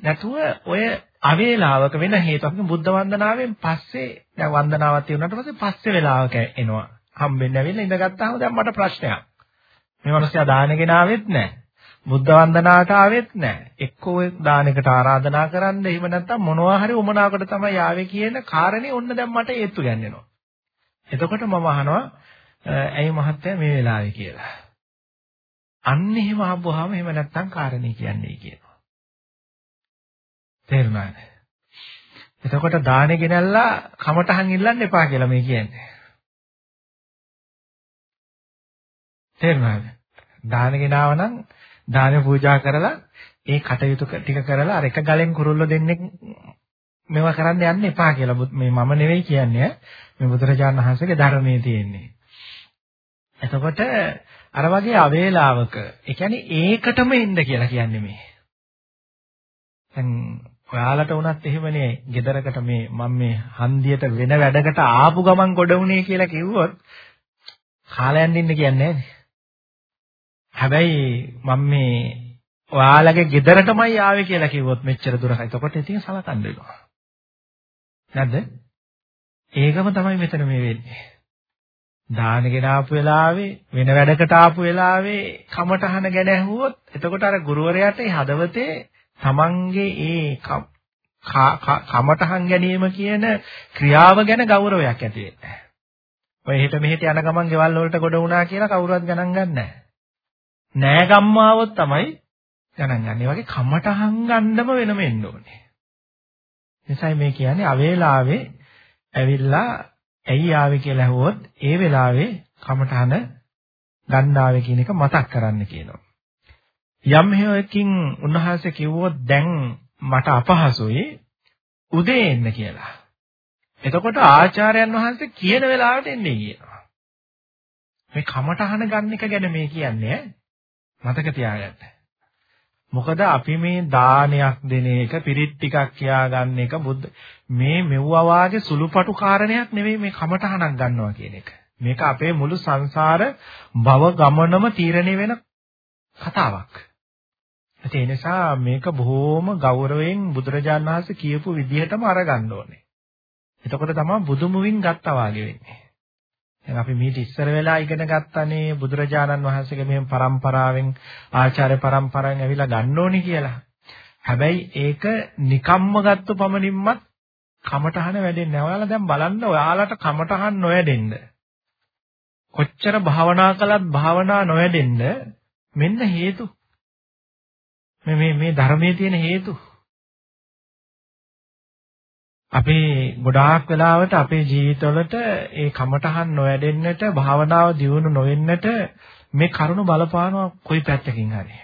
නැතුව ඔය අවේලාවක වෙන හේතුවක් බුද්ධ වන්දනාවෙන් පස්සේ දැන් වන්දනාවක් තියුණාට පස්සේ පස්සේ වෙලාවක එනවා. හම්බෙන්න ඇවිල්ලා ඉඳගත්තාම දැන් මට ප්‍රශ්නයක්. මේ මිනිස්සයා දානගෙන ආවෙත් නැහැ. බුද්ධ වන්දනාවට ආවෙත් නැහැ. එක්කෝ දානයකට ආරාධනා කරන්න එහෙම නැත්නම් මොනවා හරි උමනාවකට තමයි ආවේ කියන කාරණේ ඔන්න දැන් මට ඒත්තු ගන්නෙනවා. එතකොට මම අහනවා ඇයි මහත්තයා මේ වෙලාවේ කියලා. අන්න එහෙම අහපුවාම එහෙම නැත්නම් කාරණේ කියන්නේ කියනවා. තේරුණාද? එතකොට දානෙ ගෙනල්ලා කමටහන් ඉල්ලන්න එපා කියලා මේ කියන්නේ. තේරුණාද? දාන ගෙනාව නම් දාන පූජා කරලා ඒ කටයුතු ටික කරලා අර එක ගලෙන් කුරුල්ල දෙන්නේ මේවා කරන්න යන්න එපා කියලා මේ මම නෙවෙයි කියන්නේ මේ බුදුරජාණන් වහන්සේගේ ධර්මයේ තියෙන්නේ. එතකොට අර වගේ අවේලාවක ඒ කියන්නේ ඒකටම ඉන්න කියලා කියන්නේ මේ. දැන් ඔයාලට වුණත් එහෙමනේ ගෙදරකට මේ මම මේ හන්දියට වෙන වැඩකට ආපු ගමන් ගොඩ වුණේ කියලා කිව්වොත් කාලයන් ඉන්න කියන්නේ නැහැ. හැබැයි මම මේ ඔයාලගේ ගෙදරටමයි ආවේ කියලා කිව්වොත් මෙච්චර දුරක. එතකොට ඉතින් සලකන්න වෙනවා. නැද්ද? ඒකම තමයි මෙතන මේ වෙන්නේ. දානගෙන ආපු වෙලාවේ වෙන වැඩකට ආපු වෙලාවේ කමටහන ගැන ඇහුවොත් එතකොට අර ගුරුවරයාට හදවතේ තමන්ගේ ඒ කමටහන් ගැනීම කියන ක්‍රියාව ගැන ගෞරවයක් ඇති වෙන්නේ. ඔය හෙට මෙහෙට යන ගමන් ගෙවල් වලට ගොඩ වුණා කියලා කවුරුවත් ගණන් ගන්නෑ. නෑ ගම්මාවොත් තමයි ගණන් ගන්න. ඒ වගේ කමටහන් ගන්නම වෙනම එන්න ඕනේ. එසයි මේ කියන්නේ අවේලාවේ ඇවිල්ලා ඇයි ආවේ කියලා ඇහුවොත් ඒ වෙලාවේ කමටහන ගන්න ආවේ කියන එක මතක් කරන්න කියනවා. යම් හේයකින් උන්වහන්සේ කිව්වොත් දැන් මට අපහසුයි උදේ එන්න කියලා. එතකොට ආචාර්යයන් වහන්සේ කියන වෙලාවට එන්නේ කියනවා. මේ කමටහන ගන්න එක ගැන මේ කියන්නේ මතක තියාගන්න. මොකද අපි මේ දානයක් දෙන එක පිරිත් ටිකක් කියාගන්න එක බුද්ධ මේ මෙව්වා වාගේ සුළුපටු කාරණයක් නෙවෙයි මේ කමටහනක් ගන්නවා කියන එක. මේක අපේ මුළු සංසාර භව ගමනම තීරණය වෙන කතාවක්. ඒ නිසා මේක බොහොම ගෞරවයෙන් බුදුරජාණන් වහන්සේ කියපු විදිහටම අරගන්න ඕනේ. එතකොට තමයි බුදුමුවින් ගත්තා වාගේ වෙන්නේ. දැන් අපි මීට ඉස්සර වෙලා ඉගෙන ගත්තනේ බුදුරජාණන් වහන්සේගේ මෙහෙම પરම්පරාවෙන් ආචාර්ය પરම්පරාවෙන් ඇවිල්ලා ගන්න ඕනේ කියලා. හැබැයි ඒක නිකම්ම ගත්ත පමණින්මත් කමටහන වැඩෙන්නේ නැහැ. ඔයාලා දැන් බලන්න ඔයාලට කමටහන් නොවැඩෙන්න. කොච්චර භාවනා කළත් භාවනා නොවැඩෙන්න මෙන්න හේතු. මේ මේ මේ ධර්මයේ තියෙන හේතු. අපේ ගොඩාක් වෙලාවට අපේ ජීවිතවලට ඒ කමටහන් නොවැඩෙන්නට භාවනාව දියුණු නොවෙන්නට මේ කරුණ බලපානවා කොයි පැත්තකින් හරි.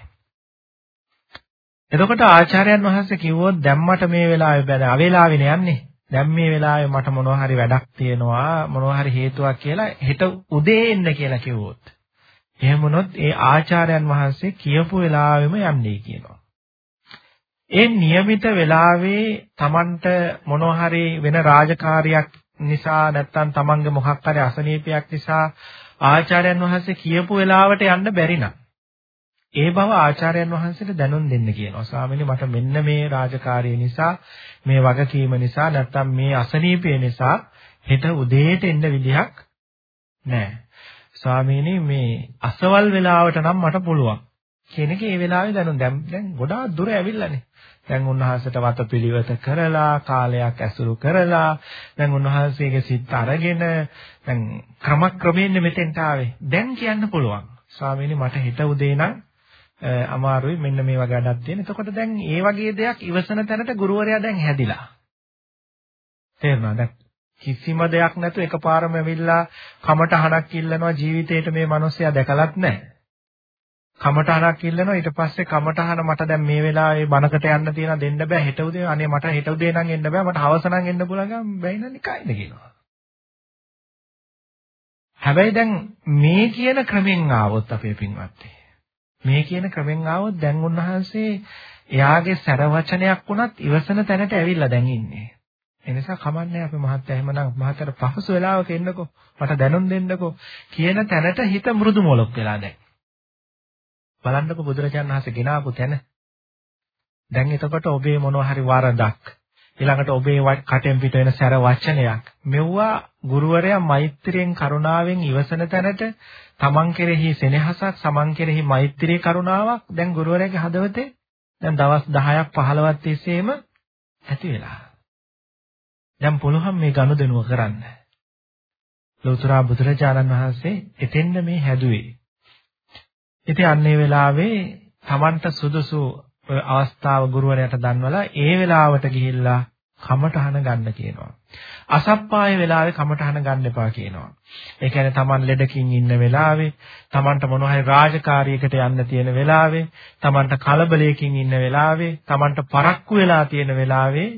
එතකොට ආචාර්යයන් වහන්සේ කිව්වොත් දැම්මට මේ වෙලාවේ බැල අවේලාවෙනේ යන්නේ. දැන් මේ වෙලාවේ මට මොනවා හරි වැඩක් තියෙනවා මොනවා හරි හේතුවක් කියලා හෙට උදේ එන්න කියලා කිව්වොත්. එහෙම වුණොත් ඒ ආචාර්යයන් වහන්සේ කියපු වෙලාවෙම යන්නේ කියනවා. ඒ નિયમિત වෙලාවේ Tamanට මොනවා හරි වෙන රාජකාරියක් නිසා නැත්නම් Tamanගේ මොකක් හරි අසනීපයක් නිසා ආචාර්යයන් වහන්සේ කියපු වෙලාවට යන්න බැරි නම් ඒ බව ආචාර්යයන් වහන්සේට දැනුම් දෙන්න කියනවා. ස්වාමීනි මට මෙන්න මේ රාජකාරිය නිසා මේ වගකීම නිසා නැත්නම් මේ අසනීපය නිසා හෙට උදේට එන්න විදිහක් නැහැ. ස්වාමීනි මේ අසවල් වෙලාවට නම් මට පුළුවන්. කියන එක ඒ වෙලාවේ දැනුම් දැන් දැන් ගොඩාක් දුර ඇවිල්ලානේ. දැන් උන්වහන්සේට වතපිලිවෙත කරලා කාලයක් ඇසුරු කරලා දැන් උන්වහන්සේගේ සිත් අරගෙන දැන් ක්‍රමක්‍රමයෙන් මෙතෙන්ට ආවේ. දැන් කියන්න පුළුවන්. ස්වාමීනි මට හිත උදේ නම් අමාරුයි මෙන්න මේ වගේ අඩක් තියෙන. එතකොට දැන් ඒ වගේ දෙයක් ඉවසන තැනට ගුරුවරයා දැන් හැදිලා. තේරුණාද? කිසිම දෙයක් නැතුව එකපාරම ඇවිල්ලා කමටහනක් ඉල්ලනවා ජීවිතේට මේ මිනිස්සයා දැකලත් නැහැ. කමටහනක් ඉල්ලනවා. ඊට පස්සේ කමටහන මට දැන් මේ වෙලාවේ බණකට යන්න තියෙන දෙන්න බෑ. හෙට උදේ අනේ මට හෙට උදේ නම් එන්න බෑ. මට හවස නම් එන්න පුළුවන් බැයි නම් නිකයිද කියනවා. හැබැයි දැන් මේ කියන ක්‍රමෙන් ආවොත් අපේ පින්වත්නි. මේ කියන ක්‍රමෙන් ආවොත් දැන් උන්වහන්සේ එයාගේ සැර වචනයක් වුණත් ඉවසන තැනට ඇවිල්ලා දැන් ඉන්නේ. එනිසා කමන්නේ අපි මහත්ය එහෙමනම් මහතර පහසු වෙලාවක එන්නකෝ. මට දැනුම් දෙන්නකෝ කියන තැනට හිත මෘදු මොලොක් වෙලා දැන්. බලන්නකො බුදුරජාණන් වහන්සේ ගෙනාවු තැන. දැන් එතකොට ඔබේ මොනවා හරි වරදක් ඊළඟට ඔබේ කටෙන් පිට වෙන සැර වචනයක් මෙව්වා ගුරුවරයා මෛත්‍රියෙන් කරුණාවෙන් ඉවසන තැනට තමන් කෙරෙහි සෙනෙහසක් සමන් කෙරෙහි මෛත්‍රී කරුණාවක් දැන් ගුරුවරයාගේ හදවතේ දැන් දවස් 10ක් 15ක් තිස්සේම ඇති වෙලා. දැන් පුළුවන් මේ ගනුදෙනුව කරන්න. ලෝතර බුදුරජාණන් වහන්සේ එතෙන්න මේ හැදුවේ. ඉතින් අන්නේ වෙලාවේ Tamanට සුදුසු අවස්ථාව ගුරුවරයාට දන්වලා ඒ වෙලාවට ගිහිල්ලා කමටහන ගන්න කියනවා. අසප්පාය වෙලාවේ කමටහන ගන්න එපා කියනවා. ඒ කියන්නේ Taman ලෙඩකින් ඉන්න වෙලාවේ, Tamanට මොන හරි රාජකාරියකට යන්න තියෙන වෙලාවේ, Tamanට කලබලයකින් ඉන්න වෙලාවේ, Tamanට පරක්කු වෙලා තියෙන වෙලාවේ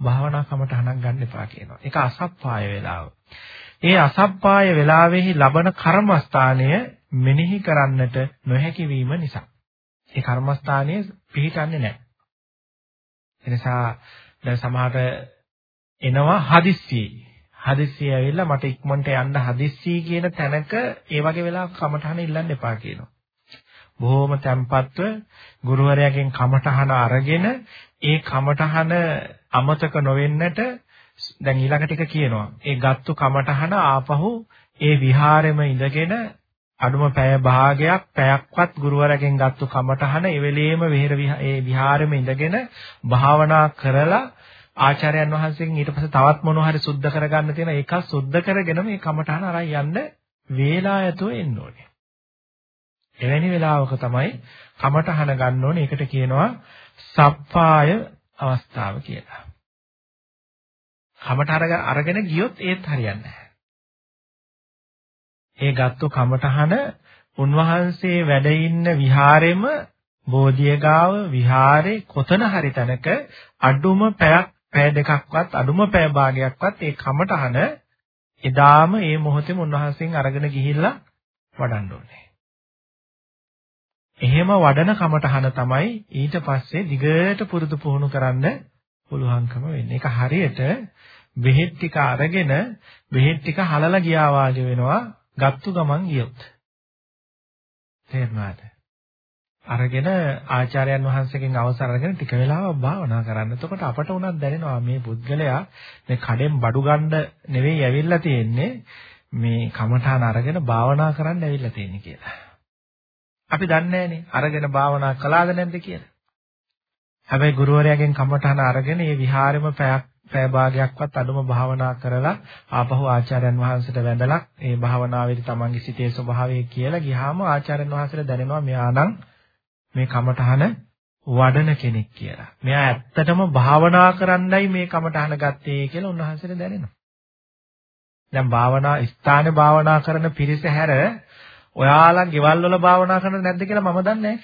භාවනා කමටහනක් ගන්න එපා කියනවා. ඒක අසප්පාය වෙලාව. ඒ අසප්පාය වෙලාවේහි ලබන කර්මස්ථානය මෙනෙහි කරන්නට නොහැකි වීම නිසා. ඒ කර්මස්ථානයේ පිහිටන්නේ නැහැ. එනිසා දැන් සමහර එනවා හදිස්සියේ. හදිස්සිය ඇවිල්ලා මට ඉක්මනට යන්න හදිස්සිය කියන තැනක ඒ වගේ වෙලාවක කමටහන ඉල්ලන්න එපා කියනවා. බොහොම tempatව ගුරුවරයාගෙන් කමටහන අරගෙන ඒ කමටහන අමතක නොවෙන්නට දැන් ඊළඟ ටික කියනවා. ඒ ගත්තු කමටහන ආපහු ඒ විහාරෙම ඉඳගෙන අඩුම පැය භාගයක් පැයක්වත් ගුරුවරගෙන් ගත්තු කමටහන ඒ වෙලේම විහෙර ඒ විහාරෙම ඉඳගෙන භාවනා කරලා ආචාර්යයන් වහන්සේගෙන් ඊට පස්සේ තවත් මොනවා හරි සුද්ධ කරගන්න තියෙන ඒක සුද්ධ කරගෙන මේ කමටහන අරන් යන්න වේලා ඇතුව එන්න ඕනේ. එවැනි වෙලාවක තමයි කමටහන ගන්න ඕනේ. ඒකට කියනවා සප්පාය අවස්ථාව කියලා. කමට අරගෙන ගියොත් ඒත් හරියන්නේ නැහැ. ඒ ගත්තු කමටහන උන්වහන්සේ වැඩ ඉන්න විහාරෙම බෝධියගාව විහාරේ කොතන හරි තැනක අඩුම පැයක් පැය දෙකක්වත් අඩුම පැය භාගයක්වත් ඒ කමටහන එදාම ඒ මොහොතේම උන්වහන්සේගෙන් අරගෙන ගිහිල්ලා වඩන්න ඕනේ. එහෙම වඩන කමටහන තමයි ඊට පස්සේ දිගට පුරුදු පුහුණු කරන්න පුළුවන්කම වෙන්නේ. ඒක හරියට බෙහෙත් ටික අරගෙන බෙහෙත් ටික හලලා ගියා වාගේ වෙනවා ගත්තු ගමන් ගියොත්. තේරුණාද? අරගෙන ආචාර්යයන් වහන්සේගෙන් අවසර අරගෙන ටික වෙලාවක් භාවනා කරන්න. එතකොට අපට උනත් දැනෙනවා මේ පුද්ගලයා මේ කඩෙන් බඩු ගන්න නෙවෙයි ඇවිල්ලා තියෙන්නේ මේ කමඨාන අරගෙන භාවනා කරන්න ඇවිල්ලා තියෙන්නේ කියලා. අපි දන්නේ නැහනේ අරගෙන භාවනා කළාද නැද්ද කියලා. හැබැයි ගුරුවරයාගෙන් කමඨාන අරගෙන මේ විහාරෙම පැයක් පැය භාගයක්වත් අඩුම භාවනා කරලා ආපහු ආචාර්යයන් වහන්සේට වැඳලා ඒ භාවනාවේදී තමන්ගේ සිතේ ස්වභාවය කියලා ගියාම ආචාර්යයන් වහන්සේට දැනෙනවා මෙයා නම් මේ කමඨහන වඩන කෙනෙක් කියලා. මෙයා ඇත්තටම භාවනා කරන්නයි මේ කමඨහන ගත්තේ කියලා උන්වහන්සේට දැනෙනවා. දැන් භාවනා ස්ථානේ භාවනා කරන පිරිස හැර ඔයාලා ගෙවල් වල භාවනා කරනද නැද්ද කියලා මම දන්නේ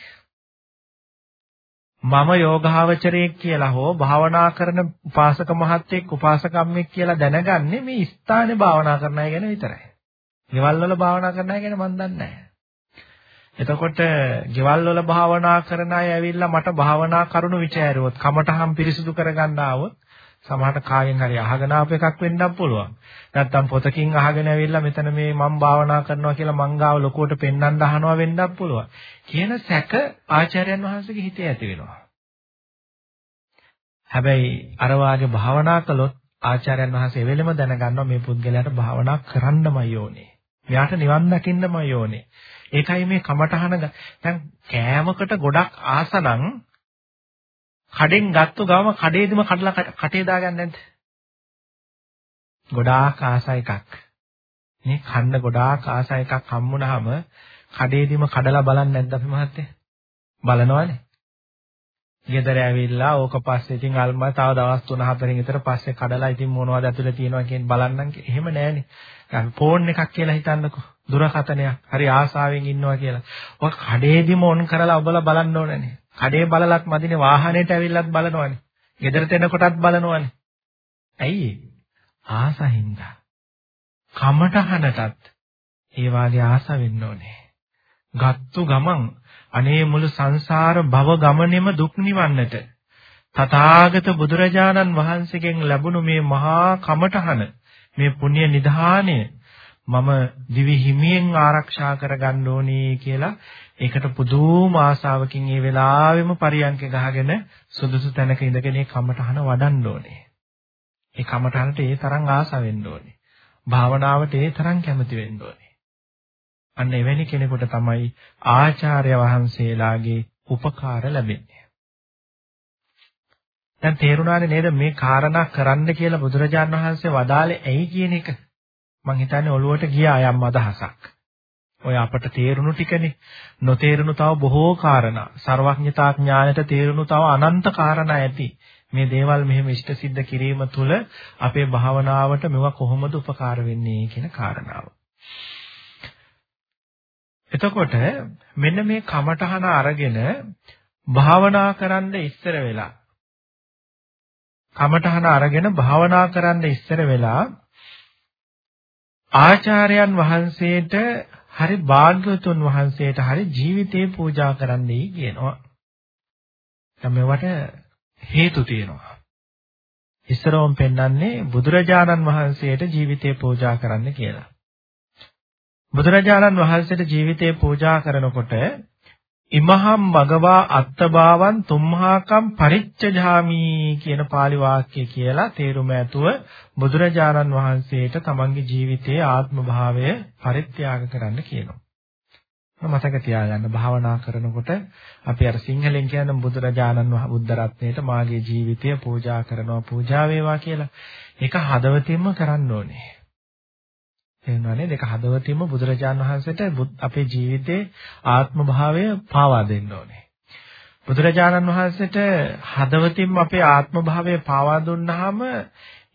මම යෝගාවචරයෙක් කියලා හෝ භාවනා කරන උපාසක මහත්තයෙක් උපාසකම්මෙක් කියලා දැනගන්නේ මේ ස්ථානේ භාවනා කරන අය ගැන විතරයි. ගෙවල් වල භාවනා කරන අය ගැන මම දන්නේ නැහැ. එතකොට ගෙවල් වල භාවනා කරන අය ඇවිල්ලා මට භාවනා කරුණු විචාරුවොත් කමටහම් පිරිසිදු කරගන්න ආවොත් සමහරට කාගෙන් හරි අහගෙන ආපු එකක් වෙන්නත් පුළුවන්. නැත්තම් පොතකින් අහගෙන ඇවිල්ලා මෙතන මේ මම භාවනා කරනවා කියලා මං ගාව ලොකුවට පෙන්වන්න අහනවා වෙන්නත් පුළුවන්. කියන සැක ආචාර්යයන් වහන්සේගේ හිතේ ඇති වෙනවා. හැබැයි අර වාගේ භාවනා කළොත් ආචාර්යයන් වහන්සේ වෙලෙම දැනගන්නවා මේ පුද්ගලයාට භාවනා කරන්නමයි ඕනේ. මෙයාට නිවන් දකින්නමයි ඕනේ. ඒකයි මේ කමටහන දැන් කෑමකට ගොඩක් ආසනම් කඩෙන් ගත්තු ගාම කඩේදිම කඩලා කටේ දාගන්නේ නැද්ද? ගොඩාක් ආස එකක්. මේ කන්න ගොඩාක් ආස එකක් හම්බුනහම කඩේදිම කඩලා බලන්නේ නැද්ද අපි මහත්තයා? බලනවනේ. ගෙදර ඇවිල්ලා ඕක පස්සේ ඉතින් අල්ම තව දවස් 3-4 විතර පස්සේ කඩලා ඉතින් මොනවද ඇතුලේ තියෙනවා කියන බලන්නම් එහෙම නෑනේ. දැන් ෆෝන් එකක් කියලා හිතන්නකෝ. දුරකථනයක්. හරි ආසාවෙන් ඉන්නවා කියලා. ඔක කඩේදිම ඔන් කරලා ඔබලා බලන්න ඕනනේ. කඩේ බලලත් මදිනේ වාහනේට ඇවිල්ලත් බලනවනේ. ගෙදරට එනකොටත් බලනවනේ. ඇයි ආසින්ද කමටහනටත් ඒ වාගේ ආස වෙන්න ඕනේ. ගත්තු ගමන් අනේ මුළු සංසාර භව ගමනේම දුක් නිවන්නට තථාගත බුදුරජාණන් වහන්සේගෙන් ලැබුණු මේ මහා කමඨහන මේ පුණ්‍ය නිධානය මම දිවි හිමියෙන් ආරක්ෂා කරගන්න ඕනේ කියලා ඒකට පුදුම ආසාවකින් ඒ වෙලාවෙම පරියන්ක ගහගෙන සුදුසු තැනක ඉඳගෙන මේ කමඨහන වඩන්න ඕනේ. ඒ කමඨහනට ඒ තරම් ආසාව වෙන්න ඕනේ. භාවනාවට ඒ තරම් කැමති වෙන්න ඕනේ. අන්න එවැනි කෙනෙකුට තමයි ආචාර්ය වහන්සේලාගේ උපකාර ලැබෙන්නේ. දැන් තේරුණානේ නේද මේ කාරණා කරන්න කියලා බුදුරජාණන් වහන්සේ වදාළේ ඇයි කියන එක? මං හිතන්නේ ඔළුවට ගියා යම් අදහසක්. ඔය අපට තේරුණු ටිකනේ. නොතේරුණු තව බොහෝ කාරණා. ਸਰවඥතා ඥාණයට තේරුණු තව අනන්ත කාරණා ඇති. මේ දේවල් මෙහෙම ඉෂ්ට සිද්ධ කිරීම තුළ අපේ භාවනාවට මෙව කොහොමද උපකාර වෙන්නේ කියන කාරණාව. එතකොට මෙන්න මේ කමඨහන අරගෙන භාවනා කරන්න ඉස්සර වෙලා කමඨහන අරගෙන භාවනා කරන්න ඉස්සර වෙලා ආචාර්යයන් වහන්සේට හරි භාග්‍යවතුන් වහන්සේට හරි ජීවිතේ පූජා කරන්නයි කියනවා. දැන් මේවට හේතු තියෙනවා. ඉස්සරවම් පෙන්වන්නේ බුදුරජාණන් වහන්සේට ජීවිතේ පූජා කරන්න කියලා. බුදුරජාණන් වහන්සේට ජීවිතේ පූජා කරනකොට ඉමහම් භගවා අත්තභාවන් තුම්හාකම් පරිච්ඡජාමි කියන pāli වාක්‍යය කියලා තේරුම ඇතුව බුදුරජාණන් වහන්සේට තමන්ගේ ජීවිතයේ ආත්ම භාවය පරිත්‍යාග කරන්න කියනවා. මතක තියාගන්න භාවනා කරනකොට අපි අර සිංහලෙන් කියන බුදුරජාණන් වහන්සේ බුද්ධ රත්නයට මාගේ ජීවිතය පූජා කරනවා පූජා වේවා කියලා. ඒක හදවතින්ම කරන්න ඕනේ. තේරුණා නේද? ඒක හදවතින්ම බුදුරජාන් වහන්සේට අපේ ජීවිතේ ආත්ම භාවය පාවා දෙන්න ඕනේ. බුදුරජාණන් වහන්සේට හදවතින්ම අපේ ආත්ම භාවය පාවා දුන්නාම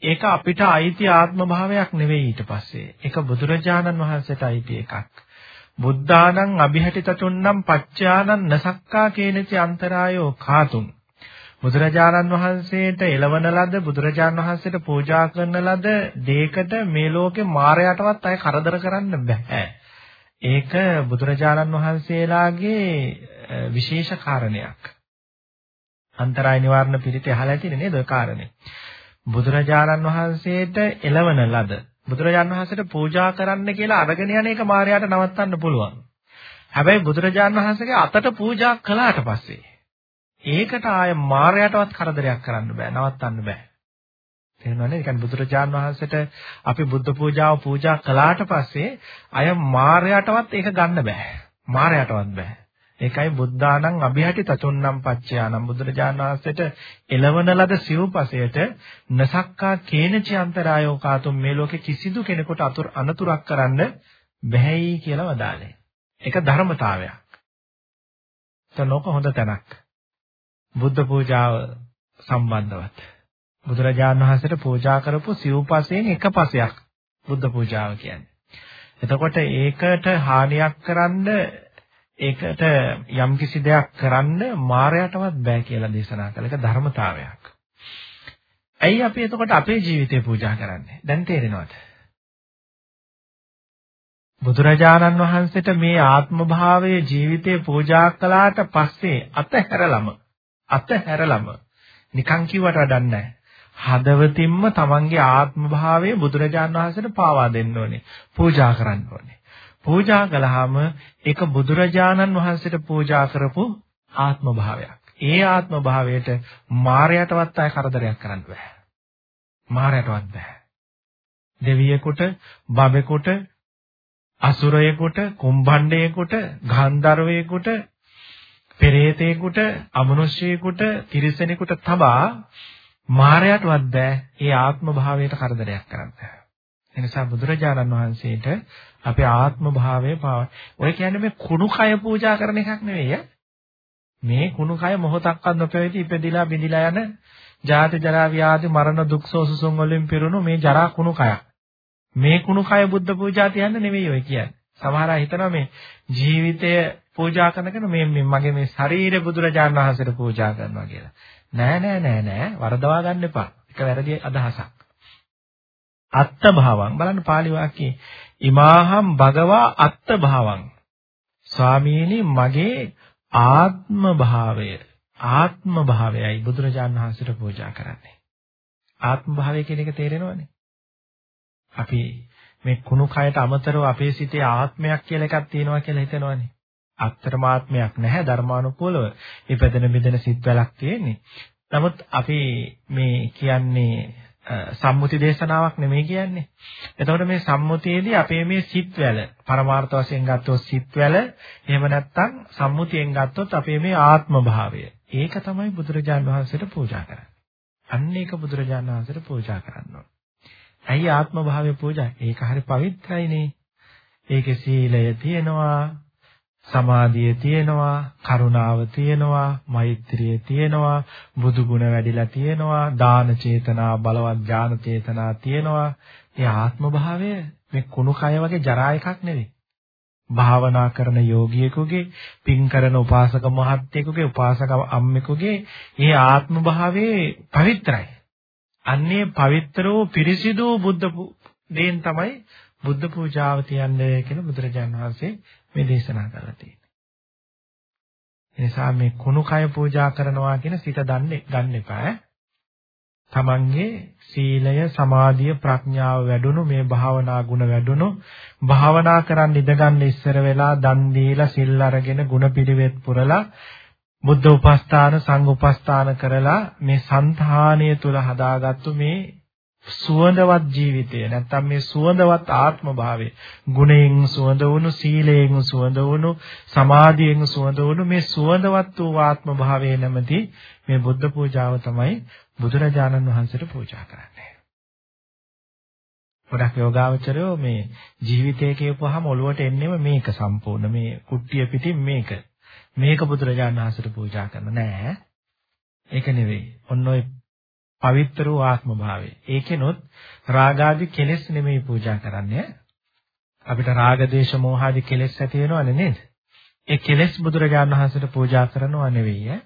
ඒක අපිට අයිති ආත්ම භාවයක් නෙවෙයි ඊට පස්සේ. ඒක බුදුරජාණන් වහන්සේට අයිති එකක්. බුද්ධානං අභිහටිතතුන්නම් පච්චානං නසක්කා කේනච අන්තරායෝ කාතුම් බුදුරජාණන් වහන්සේට එළවන ලද බුදුරජාණන් වහන්සේට පූජා කරන ලද දෙයකට මේ ලෝකේ මායයටවත් අය කරදර කරන්න බෑ. ඒක බුදුරජාණන් වහන්සේලාගේ විශේෂ කාරණයක්. අන්තරාය නිවාරණ පිළිතේ අහලා ඇතිනේ නේද ඔය කාරණේ. බුදුරජාණන් වහන්සේට එළවන ලද බුදුරජාණන් වහන්සේට පූජා කරන්න කියලා අරගෙන යන එක මායයට නවත්තන්න පුළුවන්. හැබැයි බුදුරජාණන් වහන්සේගේ අතට පූජා කළාට පස්සේ ඒකට ආය මායයටවත් කරදරයක් කරන්න බෑ නවත්තන්න බෑ තේරෙනවනේ? ඒ කියන්නේ බුදුරජාන් වහන්සේට අපි බුද්ධ පූජාව පූජා කළාට පස්සේ අය මායයටවත් ඒක ගන්න බෑ. මායයටවත් බෑ. ඒකයි බුද්ධානං අභිහටි තතුන්නම් පච්චයානම් බුදුරජාණන් වහන්සේට එළවන ලද සිව්පසයට නසක්කා කේනචි අන්තරායෝ කාතුම් මේ ලෝකේ කිසිදු කෙනෙකුට අතුරු අනතුරක් කරන්න බෑයි කියලා වදාළේ. ඒක ධර්මතාවයක්. එතනක හොඳ තැනක්. බුද්ධ පූජාව සම්බන්ධවත් බුදුරජාණන් වහන්සේට පූජා කරපු සිව්පසයෙන් එක පසයක් බුද්ධ පූජාව කියන්නේ. එතකොට ඒකට හානියක් කරන්න ඒකට යම් කිසි දෙයක් කරන්න මායයටවත් බෑ කියලා දේශනා කළ එක ධර්මතාවයක්. ඇයි අපි එතකොට අපේ ජීවිතේ පූජා කරන්නේ? දැන් තේරෙනවද? බුදුරජාණන් වහන්සේට මේ ආත්ම භාවයේ ජීවිතේ පූජා කළාට පස්සේ අතහැරලම අතහැරලම නිකන් කිව්වට වැඩක් නැහැ. හදවතින්ම තමන්ගේ ආත්ම භාවය බුදුරජාන් වහන්සේට පාවා දෙන්න ඕනේ. පූජා කරන්න ඕනේ. පූජා කළාම ඒක බුදුරජාණන් වහන්සේට පූජා කරපු ආත්ම භාවයක්. ඒ ආත්ම භාවයට මායයටවත් අය කරදරයක් කරන්න බෑ. මායයටවත් බෑ. දෙවියෙකුට, බබෙකුට, අසුරයෙකුට, කුම්භණ්ඩයෙකුට, ගාන්ධර්වයෙකුට පෙරේතේකට, අමනුෂ්‍යයෙකුට, තිරිසනෙකුට තබා මායයටවත් බෑ ඒ ආත්ම භාවයට කරදරයක් කරන්න. එනිසා බුදුරජාණන් වහන්සේට අපේ ආත්ම භාවය පාව. ඔය කියන්නේ මේ කුණු කය පූජා කරන එකක් නෙවෙයි මේ කුණු කය මොහොතක්වත් නොපැවති ඉපදිලා බිඳිලා යන ජාති ජරා ව්‍යාධි මරණ දුක් සෝසුසුන් වලින් පිරුණු මේ ජරා කුණු කයක්. මේ කුණු කය බුද්ධ පූජා තියන්නේ නෙවෙයි ඔය කියන්නේ. සමහර අය හිතනවා මේ ජීවිතය පූජා කරනකන මේ මගේ මේ ශරීරය බුදුරජාණන් වහන්සේට පූජා කරනවා කියලා. නෑ නෑ නෑ නෑ වරදවා ගන්න එපා. ඒක වැරදි අදහසක්. අත්ත භාවං බලන්න පාලි වාක්‍යයේ ඉමාහම් භගවා අත්ත භාවං ස්වාමීනි මගේ ආත්ම භාවය ආත්ම භාවයයි බුදුරජාණන් වහන්සේට පූජා කරන්නේ. ආත්ම භාවය කියන එක තේරෙනවනේ. අපි මේ කුණු කයට අමතරව අපේ සිතේ ආත්මයක් කියලා එකක් තියෙනවා කියලා හිතනවනේ. අත්‍තරමාත්මයක් නැහැ ධර්මානුකූලව. ඉපදෙන බෙදෙන සිත් වලක් තියෙන්නේ. නමුත් අපි මේ කියන්නේ සම්මුති දේශනාවක් නෙමෙයි කියන්නේ. එතකොට මේ සම්මුතියේදී අපේ මේ සිත්වැල පරමාර්ථ වශයෙන් ගත්තොත් සිත්වැල එහෙම නැත්නම් සම්මුතියෙන් ගත්තොත් අපේ මේ ආත්ම භාවය. ඒක තමයි බුදුරජාන් වහන්සේට පූජා කරන්නේ. අන්න ඒක බුදුරජාන් වහන්සේට පූජා කරන්න ඕන. ඇයි ආත්ම භාවය පූජා? ඒක හරි පවිත්‍රයිනේ. ඒකේ සීලය තියෙනවා, සමාධිය තියෙනවා, කරුණාව තියෙනවා, මෛත්‍රිය තියෙනවා, බුදු ගුණ වැඩිලා තියෙනවා, දාන චේතනා, බලවත් ඥාන චේතනා තියෙනවා. ඒ ආත්ම භාවය මේ කුණු කය වගේ ජරා එකක් නෙවෙයි. භාවනා කරන යෝගියෙකුගේ, පින් කරන උපාසක මහත්තයෙකුගේ, උපාසක අම්මෙකුගේ මේ ආත්ම භාවයේ පවිත්‍රයි. අන්නේ පවිත්‍ර වූ පිරිසිදු බුද්ධ දේන් තමයි බුද්ධ පූජාව තියන්නේ කියලා බුදුරජාණන් වහන්සේ මේ දේශනා කරලා තියෙන්නේ. එනිසා මේ කුණු කය පූජා කරනවා කියන සිත දන්නේ ගන්න එපා. තමන්ගේ සීලය සමාධිය ප්‍රඥාව වැඩුණු මේ භාවනා ගුණ වැඩුණු භාවනා කරන් ඉඳගන්න ඉස්සර වෙලා දන් දීලා සිල් අරගෙන ගුණ පිළිවෙත් පුරලා බුද්ධ උපස්ථාන සංඝ උපස්ථාන කරලා මේ సంతානය තුල හදාගත්තු මේ සුවඳවත් ජීවිතය නැත්තම් මේ සුවඳවත් ආත්ම භාවය ගුණයෙන් සුවඳ වුණු සීලයෙන් සුවඳ වුණු සමාධියෙන් සුවඳ වුණු මේ සුවඳවත් වූ ආත්ම භාවය නැමැති මේ බුද්ධ පූජාව තමයි බුදුරජාණන් වහන්සේට පූජා කරන්නේ ගොඩක් යෝගාවචරයෝ මේ ජීවිතය කියපුවාම ඔළුවට එන්නේම මේක සම්පූර්ණ මේ කුට්ටිය පිටින් මේක. මේක බුදුරජාණන් වහන්සේට පූජා කරන නෑ. ඒක නෙවෙයි. ඔන්න ඔය පවිත්‍ර වූ ආත්ම භාවය. ඒකෙනොත් රාගාදී කෙලෙස් නෙමෙයි පූජා කරන්නේ. අපිට රාග දේශ මොහ ආදී කෙලෙස් ඇති වෙනවනේ නේද? ඒ කෙලෙස් බුදුරජාණන් වහන්සේට පූජා කරනවා නෙවෙයි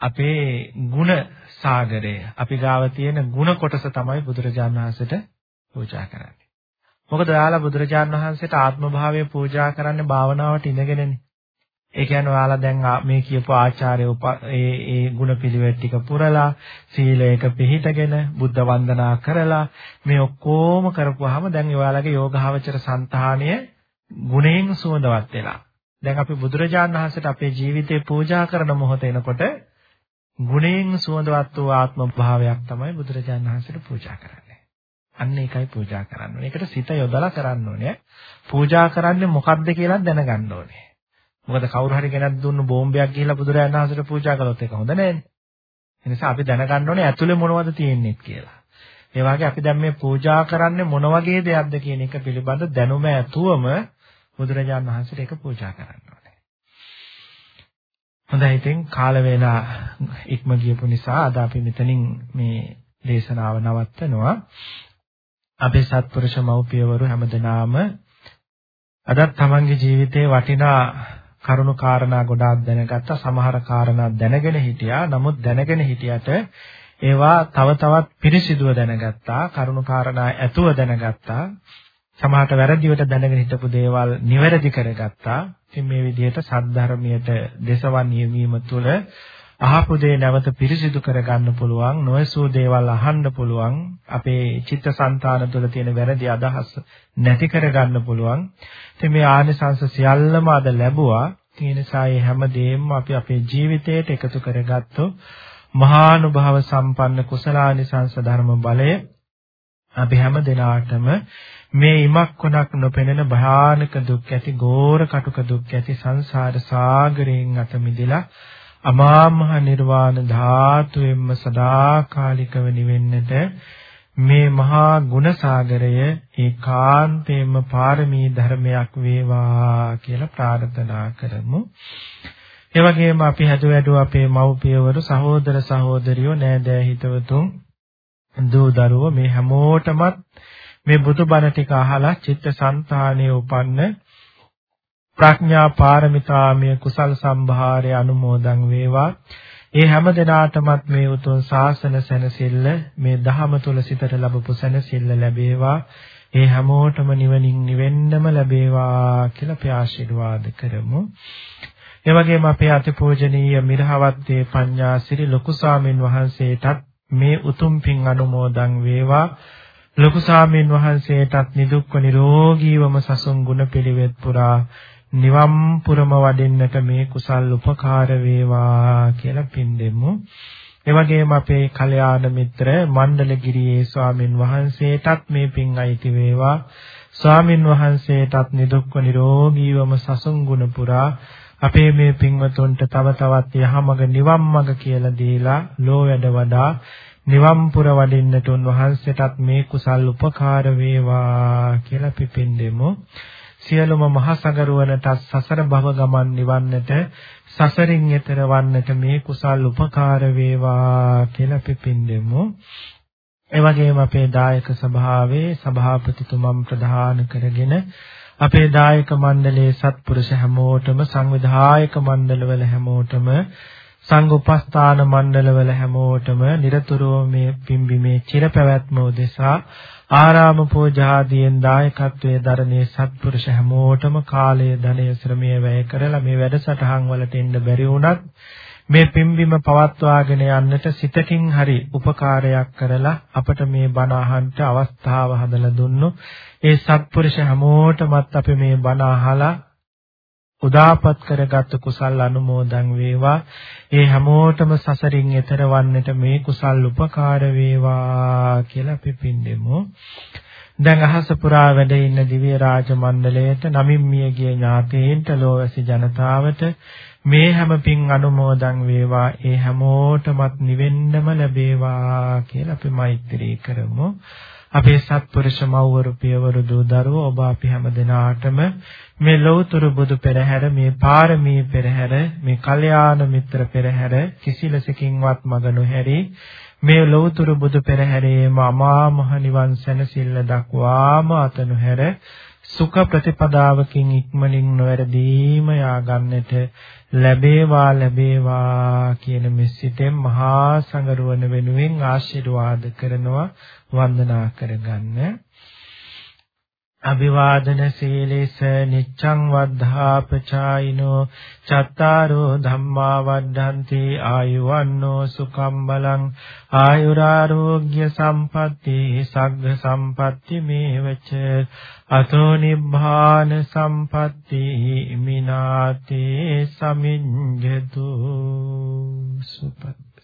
අපේ ಗುಣ සාගරය අපි ගාව තියෙන ಗುಣ කොටස තමයි බුදුරජාණන් වහන්සේට පූජා කරන්නේ. මොකද ඔයාලා බුදුරජාණන් වහන්සේට ආත්ම භාවය පූජා කරන්නේ භාවනාවට ඉඳගෙනනේ. ඒ කියන්නේ ඔයාලා දැන් මේ කියපු ආචාර්ය ඒ ඒ ಗುಣ පිළිවෙත් ටික පුරලා සීලයක පිළිහිටගෙන බුද්ධ වන්දනා කරලා මේ ඔක්කොම කරපුවාම දැන් ඔයාලගේ යෝගාවචර సంతාණය ගුණයෙන් සුවඳවත් වෙලා. දැන් අපි බුදුරජාණන් වහන්සේට අපේ ජීවිතේ පූජා කරන මොහොත එනකොට ගුණයෙන් සුවඳවත් වූ ආත්ම භාවයක් තමයි බුදුරජාණන් වහන්සේට පූජා කරන්නේ. අන්න ඒකයි පූජා කරන්න ඕනේ. ඒකට සිත යොදලා කරන්න ඕනේ. පූජා කරන්නේ මොකක්ද කියලා දැනගන්න ඕනේ. මොකද කවුරු හරි ගෙනත් දුන්නු බෝම්බයක් ගිහිලා බුදුරජාණන් වහන්සේට පූජා කළොත් ඒක හොඳ නෑනේ. ඒ නිසා අපි දැනගන්න ඕනේ ඇතුලේ මොනවද තියෙන්නේ කියලා. ඒ වගේ අපි දැන් මේ පූජා කරන්නේ මොන වගේ දෙයක්ද කියන එක පිළිබඳ දැනුම ඇතුවම බුදුරජාණන් වහන්සේට ඒක පූජා කරන්න ඕනේ. හොඳයි ඉතින් කාල වේලා ඉක්ම ගියපු නිසා අද අපි මෙතනින් මේ දේශනාව නවත්තනවා. අපේ සත්පුරුෂ මව්පියවරු හැමදෙනාම අදත් තමන්ගේ ජීවිතේ වටිනා කරුණු කාරණා ගොඩාක් දැනගත්තා. සමහර කාරණා දැනගෙන හිටියා. නමුත් දැනගෙන හිටියට ඒවා තව තවත් පිරිසිදුව දැනගත්තා. කරුණු කාරණා ඇතුව දැනගත්තා. සමහරට වැරදිවට දැනගෙන හිටපු දේවල් නිවැරදි කරගත්තා. ඉතින් මේ විදිහට සද්ධර්මයට දේශවන් නියමීම තුළ අහපු දේ නැවත පිරිසිදු කරගන්න පුළුවන් නොයසූ දේවල් අහන්න පුළුවන් අපේ චිත්තසංතාන තුළ තියෙන වැරදි අදහස් නැති කරගන්න පුළුවන්. ඉතින් මේ ආනිසංස සියල්ලම අද ලැබුවා. ඒ නිසා මේ හැම දෙයක්ම අපි අපේ ජීවිතයට එකතු කරගත්තොත් මහානුභාව සම්පන්න කුසලානිසංස ධර්ම බලය අපි හැම දිනාටම මේ ඉමක් කොනක් නොපෙනෙන භයානක දුක් ඇති ගෝර කටුක දුක් ඇති සංසාර සාගරයෙන් අත මිදලා අමා මහ නිර්වාණ ධාතුවෙන්ම සදාකාලිකව නිවෙන්නට මේ මහා ගුණ සාගරය ඒකාන්තයෙන්ම පාරමී ධර්මයක් වේවා කියලා ප්‍රාර්ථනා කරමු. ඒ වගේම අපි හැදුව වැඩුව අපේ මව්පියවරු සහෝදර සහෝදරියෝ නෑදෑ හිතවතුන් දූ දරුවෝ මේ හැමෝටමත් මේ බුදුබණ ටික අහලා චිත්තසංතානයේ උපන්න ප්‍රඥා පාරමිතාමය කුසල් සම්භාරය අනුමෝදන් වේවා. ඒ හැම දිනාටමත් මේ උතුම් ශාසන සැනසෙල්ල මේ ධහම තුල සිතට ලැබපු සැනසෙල්ල ලැබේවා. ඒ හැමෝටම නිවනින් නිවෙන්නම ලැබේවා කියලා අපි ආශිර්වාද කරමු. ඒ වගේම අපේ අතිපූජනීය මිරහවත්තේ පඤ්ඤාසිරි ලොකු ස්වාමීන් වහන්සේටත් මේ උතුම් පින් අනුමෝදන් වේවා. ලොකු ස්වාමීන් වහන්සේටත් නිදුක්ව නිරෝගීවම සසුන් ගුණ පිළිවෙත් පුරා නිවම් පුරම වඩෙන්නට මේ කුසල් උපකාර වේවා කියලා පින් දෙමු. ඒ වගේම අපේ කල්යාණ මිත්‍ර මණ්ඩලගිරියේ ස්වාමින් වහන්සේටත් මේ පින් අයිති වේවා. ස්වාමින් වහන්සේටත් නිදුක්ව නිරෝගීවම සසුන් ගුණ පුරා අපේ මේ පින්වතුන්ට තව තවත් යහමඟ නිවන් මඟ කියලා දීලා ලෝ වැඩ වඩා නිවන් පුර වඩින්නට උන්වහන්සේටත් මේ කුසල් උපකාර වේවා කියලා පිපින් දෙමු. සියලුම මහ සගරුවනට සසර භව ගමන් නිවන්නට සසරින් එතර වන්නට මේ කුසල් උපකාර වේවා කියලා අපි පින්දෙමු. ඒ වගේම අපේ දායක සභාවේ සභාපතිතුමන් ප්‍රධාන කරගෙන අපේ දායක මණ්ඩලයේ සත්පුරුෂ හැමෝටම සංවිධායක මණ්ඩලවල හැමෝටම සංඝ උපස්ථාන මණ්ඩලවල හැමෝටම নিরතුරුව මේ පිම්බීමේ චිරපැවැත්ම උදෙසා ආරාම පූජාදීන් දායකත්වයේ දරණේ සත්පුරුෂ හැමෝටම කාලය ධනය ශ්‍රමය වැය කරලා මේ වැඩසටහන් වලට එන්න බැරි වුණත් මේ පිම්බිම පවත්වාගෙන යන්නට සිතකින් හරි උපකාරයක් කරලා අපට මේ බණ අහන්න අවස්ථාව හදලා දුන්නු. ඒ සත්පුරුෂ හැමෝටමත් අපි මේ බණ අහලා උදාපත් කරගත් කුසල් අනුමෝදන් වේවා. ඒ හැමෝටම සසරින් එතර වන්නට මේ කුසල් උපකාර වේවා කියලා අපි පින්දෙමු. දැන් අහස පුරා වැඩ ඉන්න දිව්‍ය රාජ මණ්ඩලයට නමින් මියගිය ඥාතීන්ට ලෝවැසි ජනතාවට මේ හැම පින් අනුමෝදන් වේවා. ඒ හැමෝටමත් නිවෙන්නම ලැබේවා කියලා අපි මෛත්‍රී කරමු. අපේ සත්පුරුෂ මව්වරු පියවරු දූ දරුවෝ ඔබ අපි හැම දිනාටම මේ ලෞතර බුදු පෙරහැර මේ පාරමී පෙරහැර මේ කල්යාණ මිත්‍ර පෙරහැර කිසිලසකින්වත් මග නොහැරි මේ ලෞතර බුදු පෙරහැරේම අමා මහ නිවන් සැනසෙල්ල දක්වාම අතනු හැර සුඛ ප්‍රතිපදාවකින් ඉක්මනින් නොවැරදීම යාගන්නට ලැබේවා ලැබේවා කියන මෙසිතෙන් මහා සංගරුවන වෙනුවෙන් ආශිර්වාද කරනවා වන්දනා කරගන්න. අභිවාදන සීලෙස නිච්ඡං වද්ධාපචායිනෝ චත්තාරෝ ධම්මා වද්ධන්ති ආයුවන්නෝ සුඛම් බලං ආයුරාෝග්‍ය සම්පatti සග්ග සම්පatti මේවච අතෝ නිබ්බාන සම්පatti මිනාතේ සමිඤ්ඤතු සුපත්